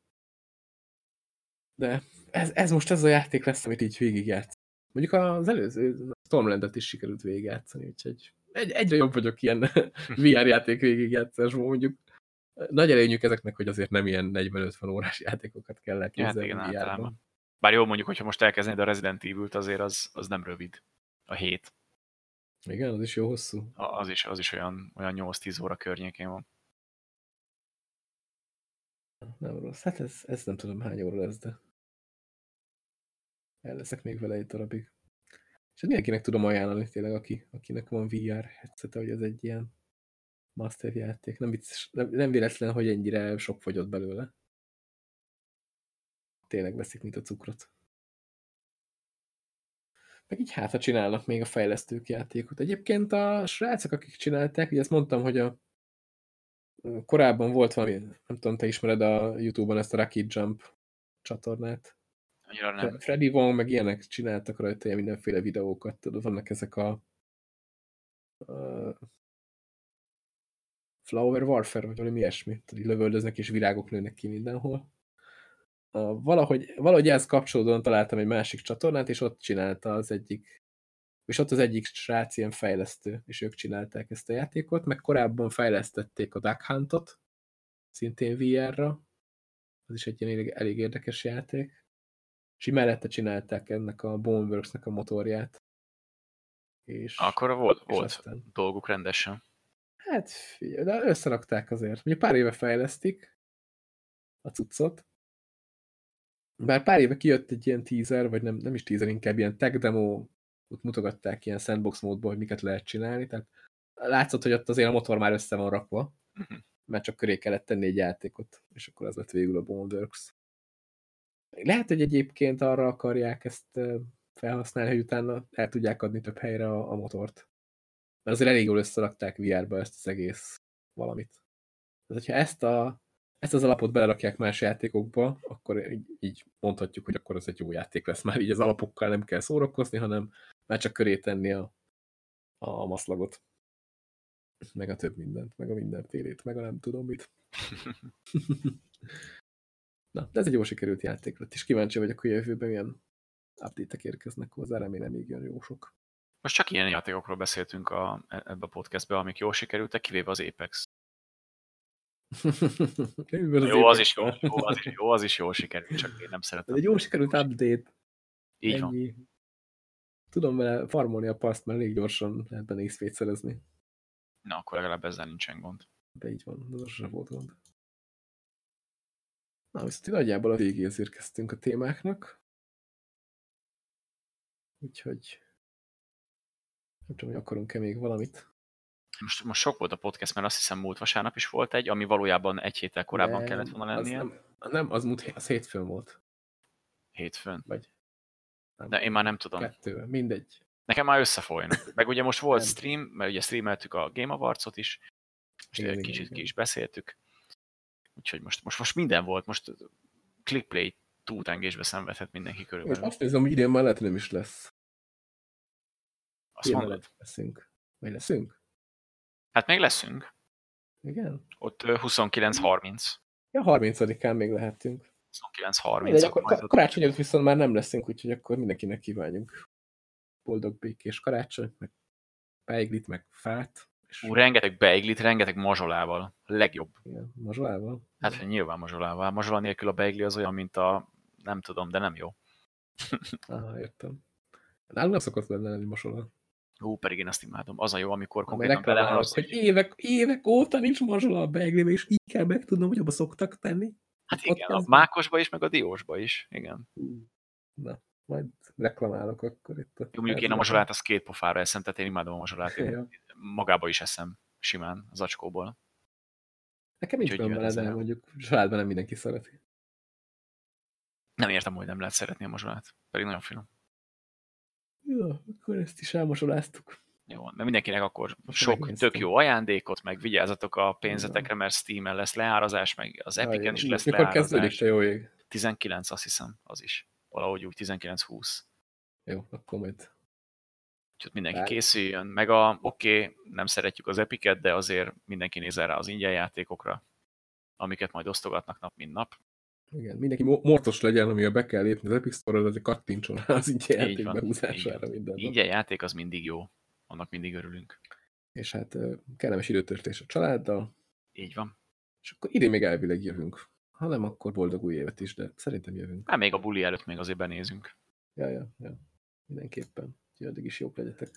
de ez, ez most ez a játék lesz, amit így végigjátsz. Mondjuk az előző Stormlandet is sikerült végigjátszani, úgyhogy egy, egyre jobb vagyok ilyen VR játék végigjátszásban, mondjuk nagy előnyük ezeknek, hogy azért nem ilyen 40-50 órás játékokat kell Ja, hát elképzelni igen, általában. Bár jó mondjuk, hogyha most elkezdenéd a Resident Evil-t, azért az, az nem rövid. A hét. Igen, az is jó hosszú. Az is, az is olyan, olyan 8-10 óra környékén van. Nem rossz. Hát ez, ez nem tudom hány óra lesz, de el leszek még vele egy darabig. És hát mindenkinek tudom ajánlani tényleg, aki, akinek van VR headset, hogy ez egy ilyen master játék. Nem, vicces, nem, nem véletlen, hogy ennyire sok fogyott belőle. Tényleg veszik, mint a cukrot. Meg így hátra csinálnak még a fejlesztők játékot. Egyébként a srácok, akik csinálták, ugye ezt mondtam, hogy a korábban volt valami, nem tudom, te ismered a Youtube-on ezt a Rocket Jump csatornát. Annyira Nem. Freddy Wong, meg ilyenek csináltak rajta ilyen mindenféle videókat, tudod, vannak ezek a, a Flower Warfare, vagy valami ilyesmi, tudod, lövöldöznek és virágok nőnek ki mindenhol. A, valahogy, valahogy ehhez kapcsolódóan találtam egy másik csatornát, és ott csinálta az egyik, és ott az egyik srác ilyen fejlesztő, és ők csinálták ezt a játékot, meg korábban fejlesztették a Duck Huntot, szintén VR-ra, az is egy ilyen elég, elég érdekes játék, és így mellette csinálták ennek a Boneworks-nek a motorját. És, Akkor volt, és volt aztán- dolguk rendesen. Hát de összerakták azért. Ugye pár éve fejlesztik, a cuccot. Bár pár éve kijött egy ilyen teaser, vagy nem, nem is teaser, inkább ilyen tech demo, ott mutogatták ilyen sandbox módból, hogy miket lehet csinálni, tehát látszott, hogy ott azért a motor már össze van rakva, Mhm. mert csak köré kellett tenni egy játékot, és akkor az lett végül a Boneworks. Lehet, hogy egyébként arra akarják ezt felhasználni, hogy utána el tudják adni több helyre a, a motort. Mert azért elég jól összerakták VR-ba ezt az egész valamit. Tehát, hogyha ezt, a, ezt az alapot belerakják más játékokba, akkor így, így mondhatjuk, hogy akkor az egy jó játék lesz. Már így az alapokkal nem kell szórakozni, hanem már csak köré tenni a, a maszlagot. Meg a több mindent, meg a mindenfélét, meg a nem tudom mit. Na, de ez egy jó sikerült játék lett, és kíváncsi vagyok, hogy a jövőben milyen update-ek érkeznek hozzá, remélem még jön jó sok. Most csak ilyen játékokról beszéltünk a, ebbe a podcastbe, amik jól sikerültek, kivéve az Apex. Jó, az is jó, van. jó, az is, jó, az is jól sikerült, csak én nem Ez szeretem. egy jó sikerült update. Így van. Ennyi. Tudom vele farmolni a paszt, mert elég gyorsan lehet benne is szerezni. Na, akkor legalább ezzel nincsen gond. De így van, az sosem volt gond. Na, viszont nagyjából a végéhez érkeztünk a témáknak. Úgyhogy nem tudom, hogy akarunk-e még valamit. Most, most sok volt a podcast, mert azt hiszem múlt vasárnap is volt egy, ami valójában egy héttel korábban Nem, kellett volna az lennie. Nem, nem, az, múlt, az hétfőn volt. Hétfőn. Vagy nem, De én már nem tudom. kettő, mindegy. Nekem már összefolynak. Meg ugye most volt stream, mert ugye streameltük a Game Awards-ot is, és Igen, kicsit igen. ki is beszéltük. Úgyhogy most, most, most minden volt, most clickplay túltengésbe szenvedhet mindenki Most körülbelül. azt nézem, hogy idén hogy nem is lesz. Azt Idén mondod? leszünk. Vagy leszünk? Hát még leszünk. Igen? Ott ö, 29-30. Ja, 30-án még lehetünk. 29-30. Mindegy, akkor ott- karácsony előtt viszont már nem leszünk, úgyhogy akkor mindenkinek kívánjunk boldog békés karácsony, meg beiglit, meg fát, és Ú, rengeteg beiglit, rengeteg mazsolával. Legjobb. ilyen mazsolával. Hát hogy nyilván mazsolával. Mazsola nélkül a beigli az olyan, mint a... Nem tudom, de nem jó. Aha, értem. Nálunk nem szokott lenni mazsola. Ú, pedig én azt imádom. Az a jó, amikor konkrétan beleharapsz. hogy évek, évek óta nincs mazsola a beiglibe, és így kell megtudnom, hogy abba szoktak tenni. Hát ott igen, a mákosba is, meg a diósba is. Igen. Hú, Na, majd reklamálok akkor itt. Jó, mondjuk én a mazsolát az két pofára eszem, tehát én imádom a mazsolát. Én magába is eszem simán, az acskóból. Nekem nincs jöhet vele, de mondjuk családban nem mindenki szereti. Nem értem, hogy nem lehet szeretni a mazsolát. Pedig nagyon finom. Jó, akkor ezt is elmazsoláztuk. Jó, de mindenkinek akkor Most sok tök jó ajándékot, meg vigyázzatok a pénzetekre, mert Steam-en lesz leárazás, meg az Epic-en is lesz Mikor kezdődik leárazás. te jó ég? 19 azt hiszem, az is. Valahogy úgy 19-20. Jó, akkor majd. Úgyhogy mindenki Bár- készüljön. Meg a, oké, okay, nem szeretjük az Epic-et, de azért mindenki nézzen rá az ingyen játékokra, amiket majd osztogatnak nap, mint nap. Igen, mindenki mo- mortos legyen, amivel be kell lépni az Epic Store-ra, azért kattintson rá az Így játék van, behúzására minden. Ingyen játék az mindig jó. Annak mindig örülünk. És hát kellemes időtöltés a családdal, Így van. és akkor idén még elvileg jövünk. Ha nem, akkor boldog új évet is, de szerintem jövünk. Hát még a buli előtt még azért benézünk. Ja, ja, ja. Mindenképpen. Úgyhogy addig is jók legyetek.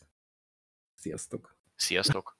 Sziasztok! Sziasztok!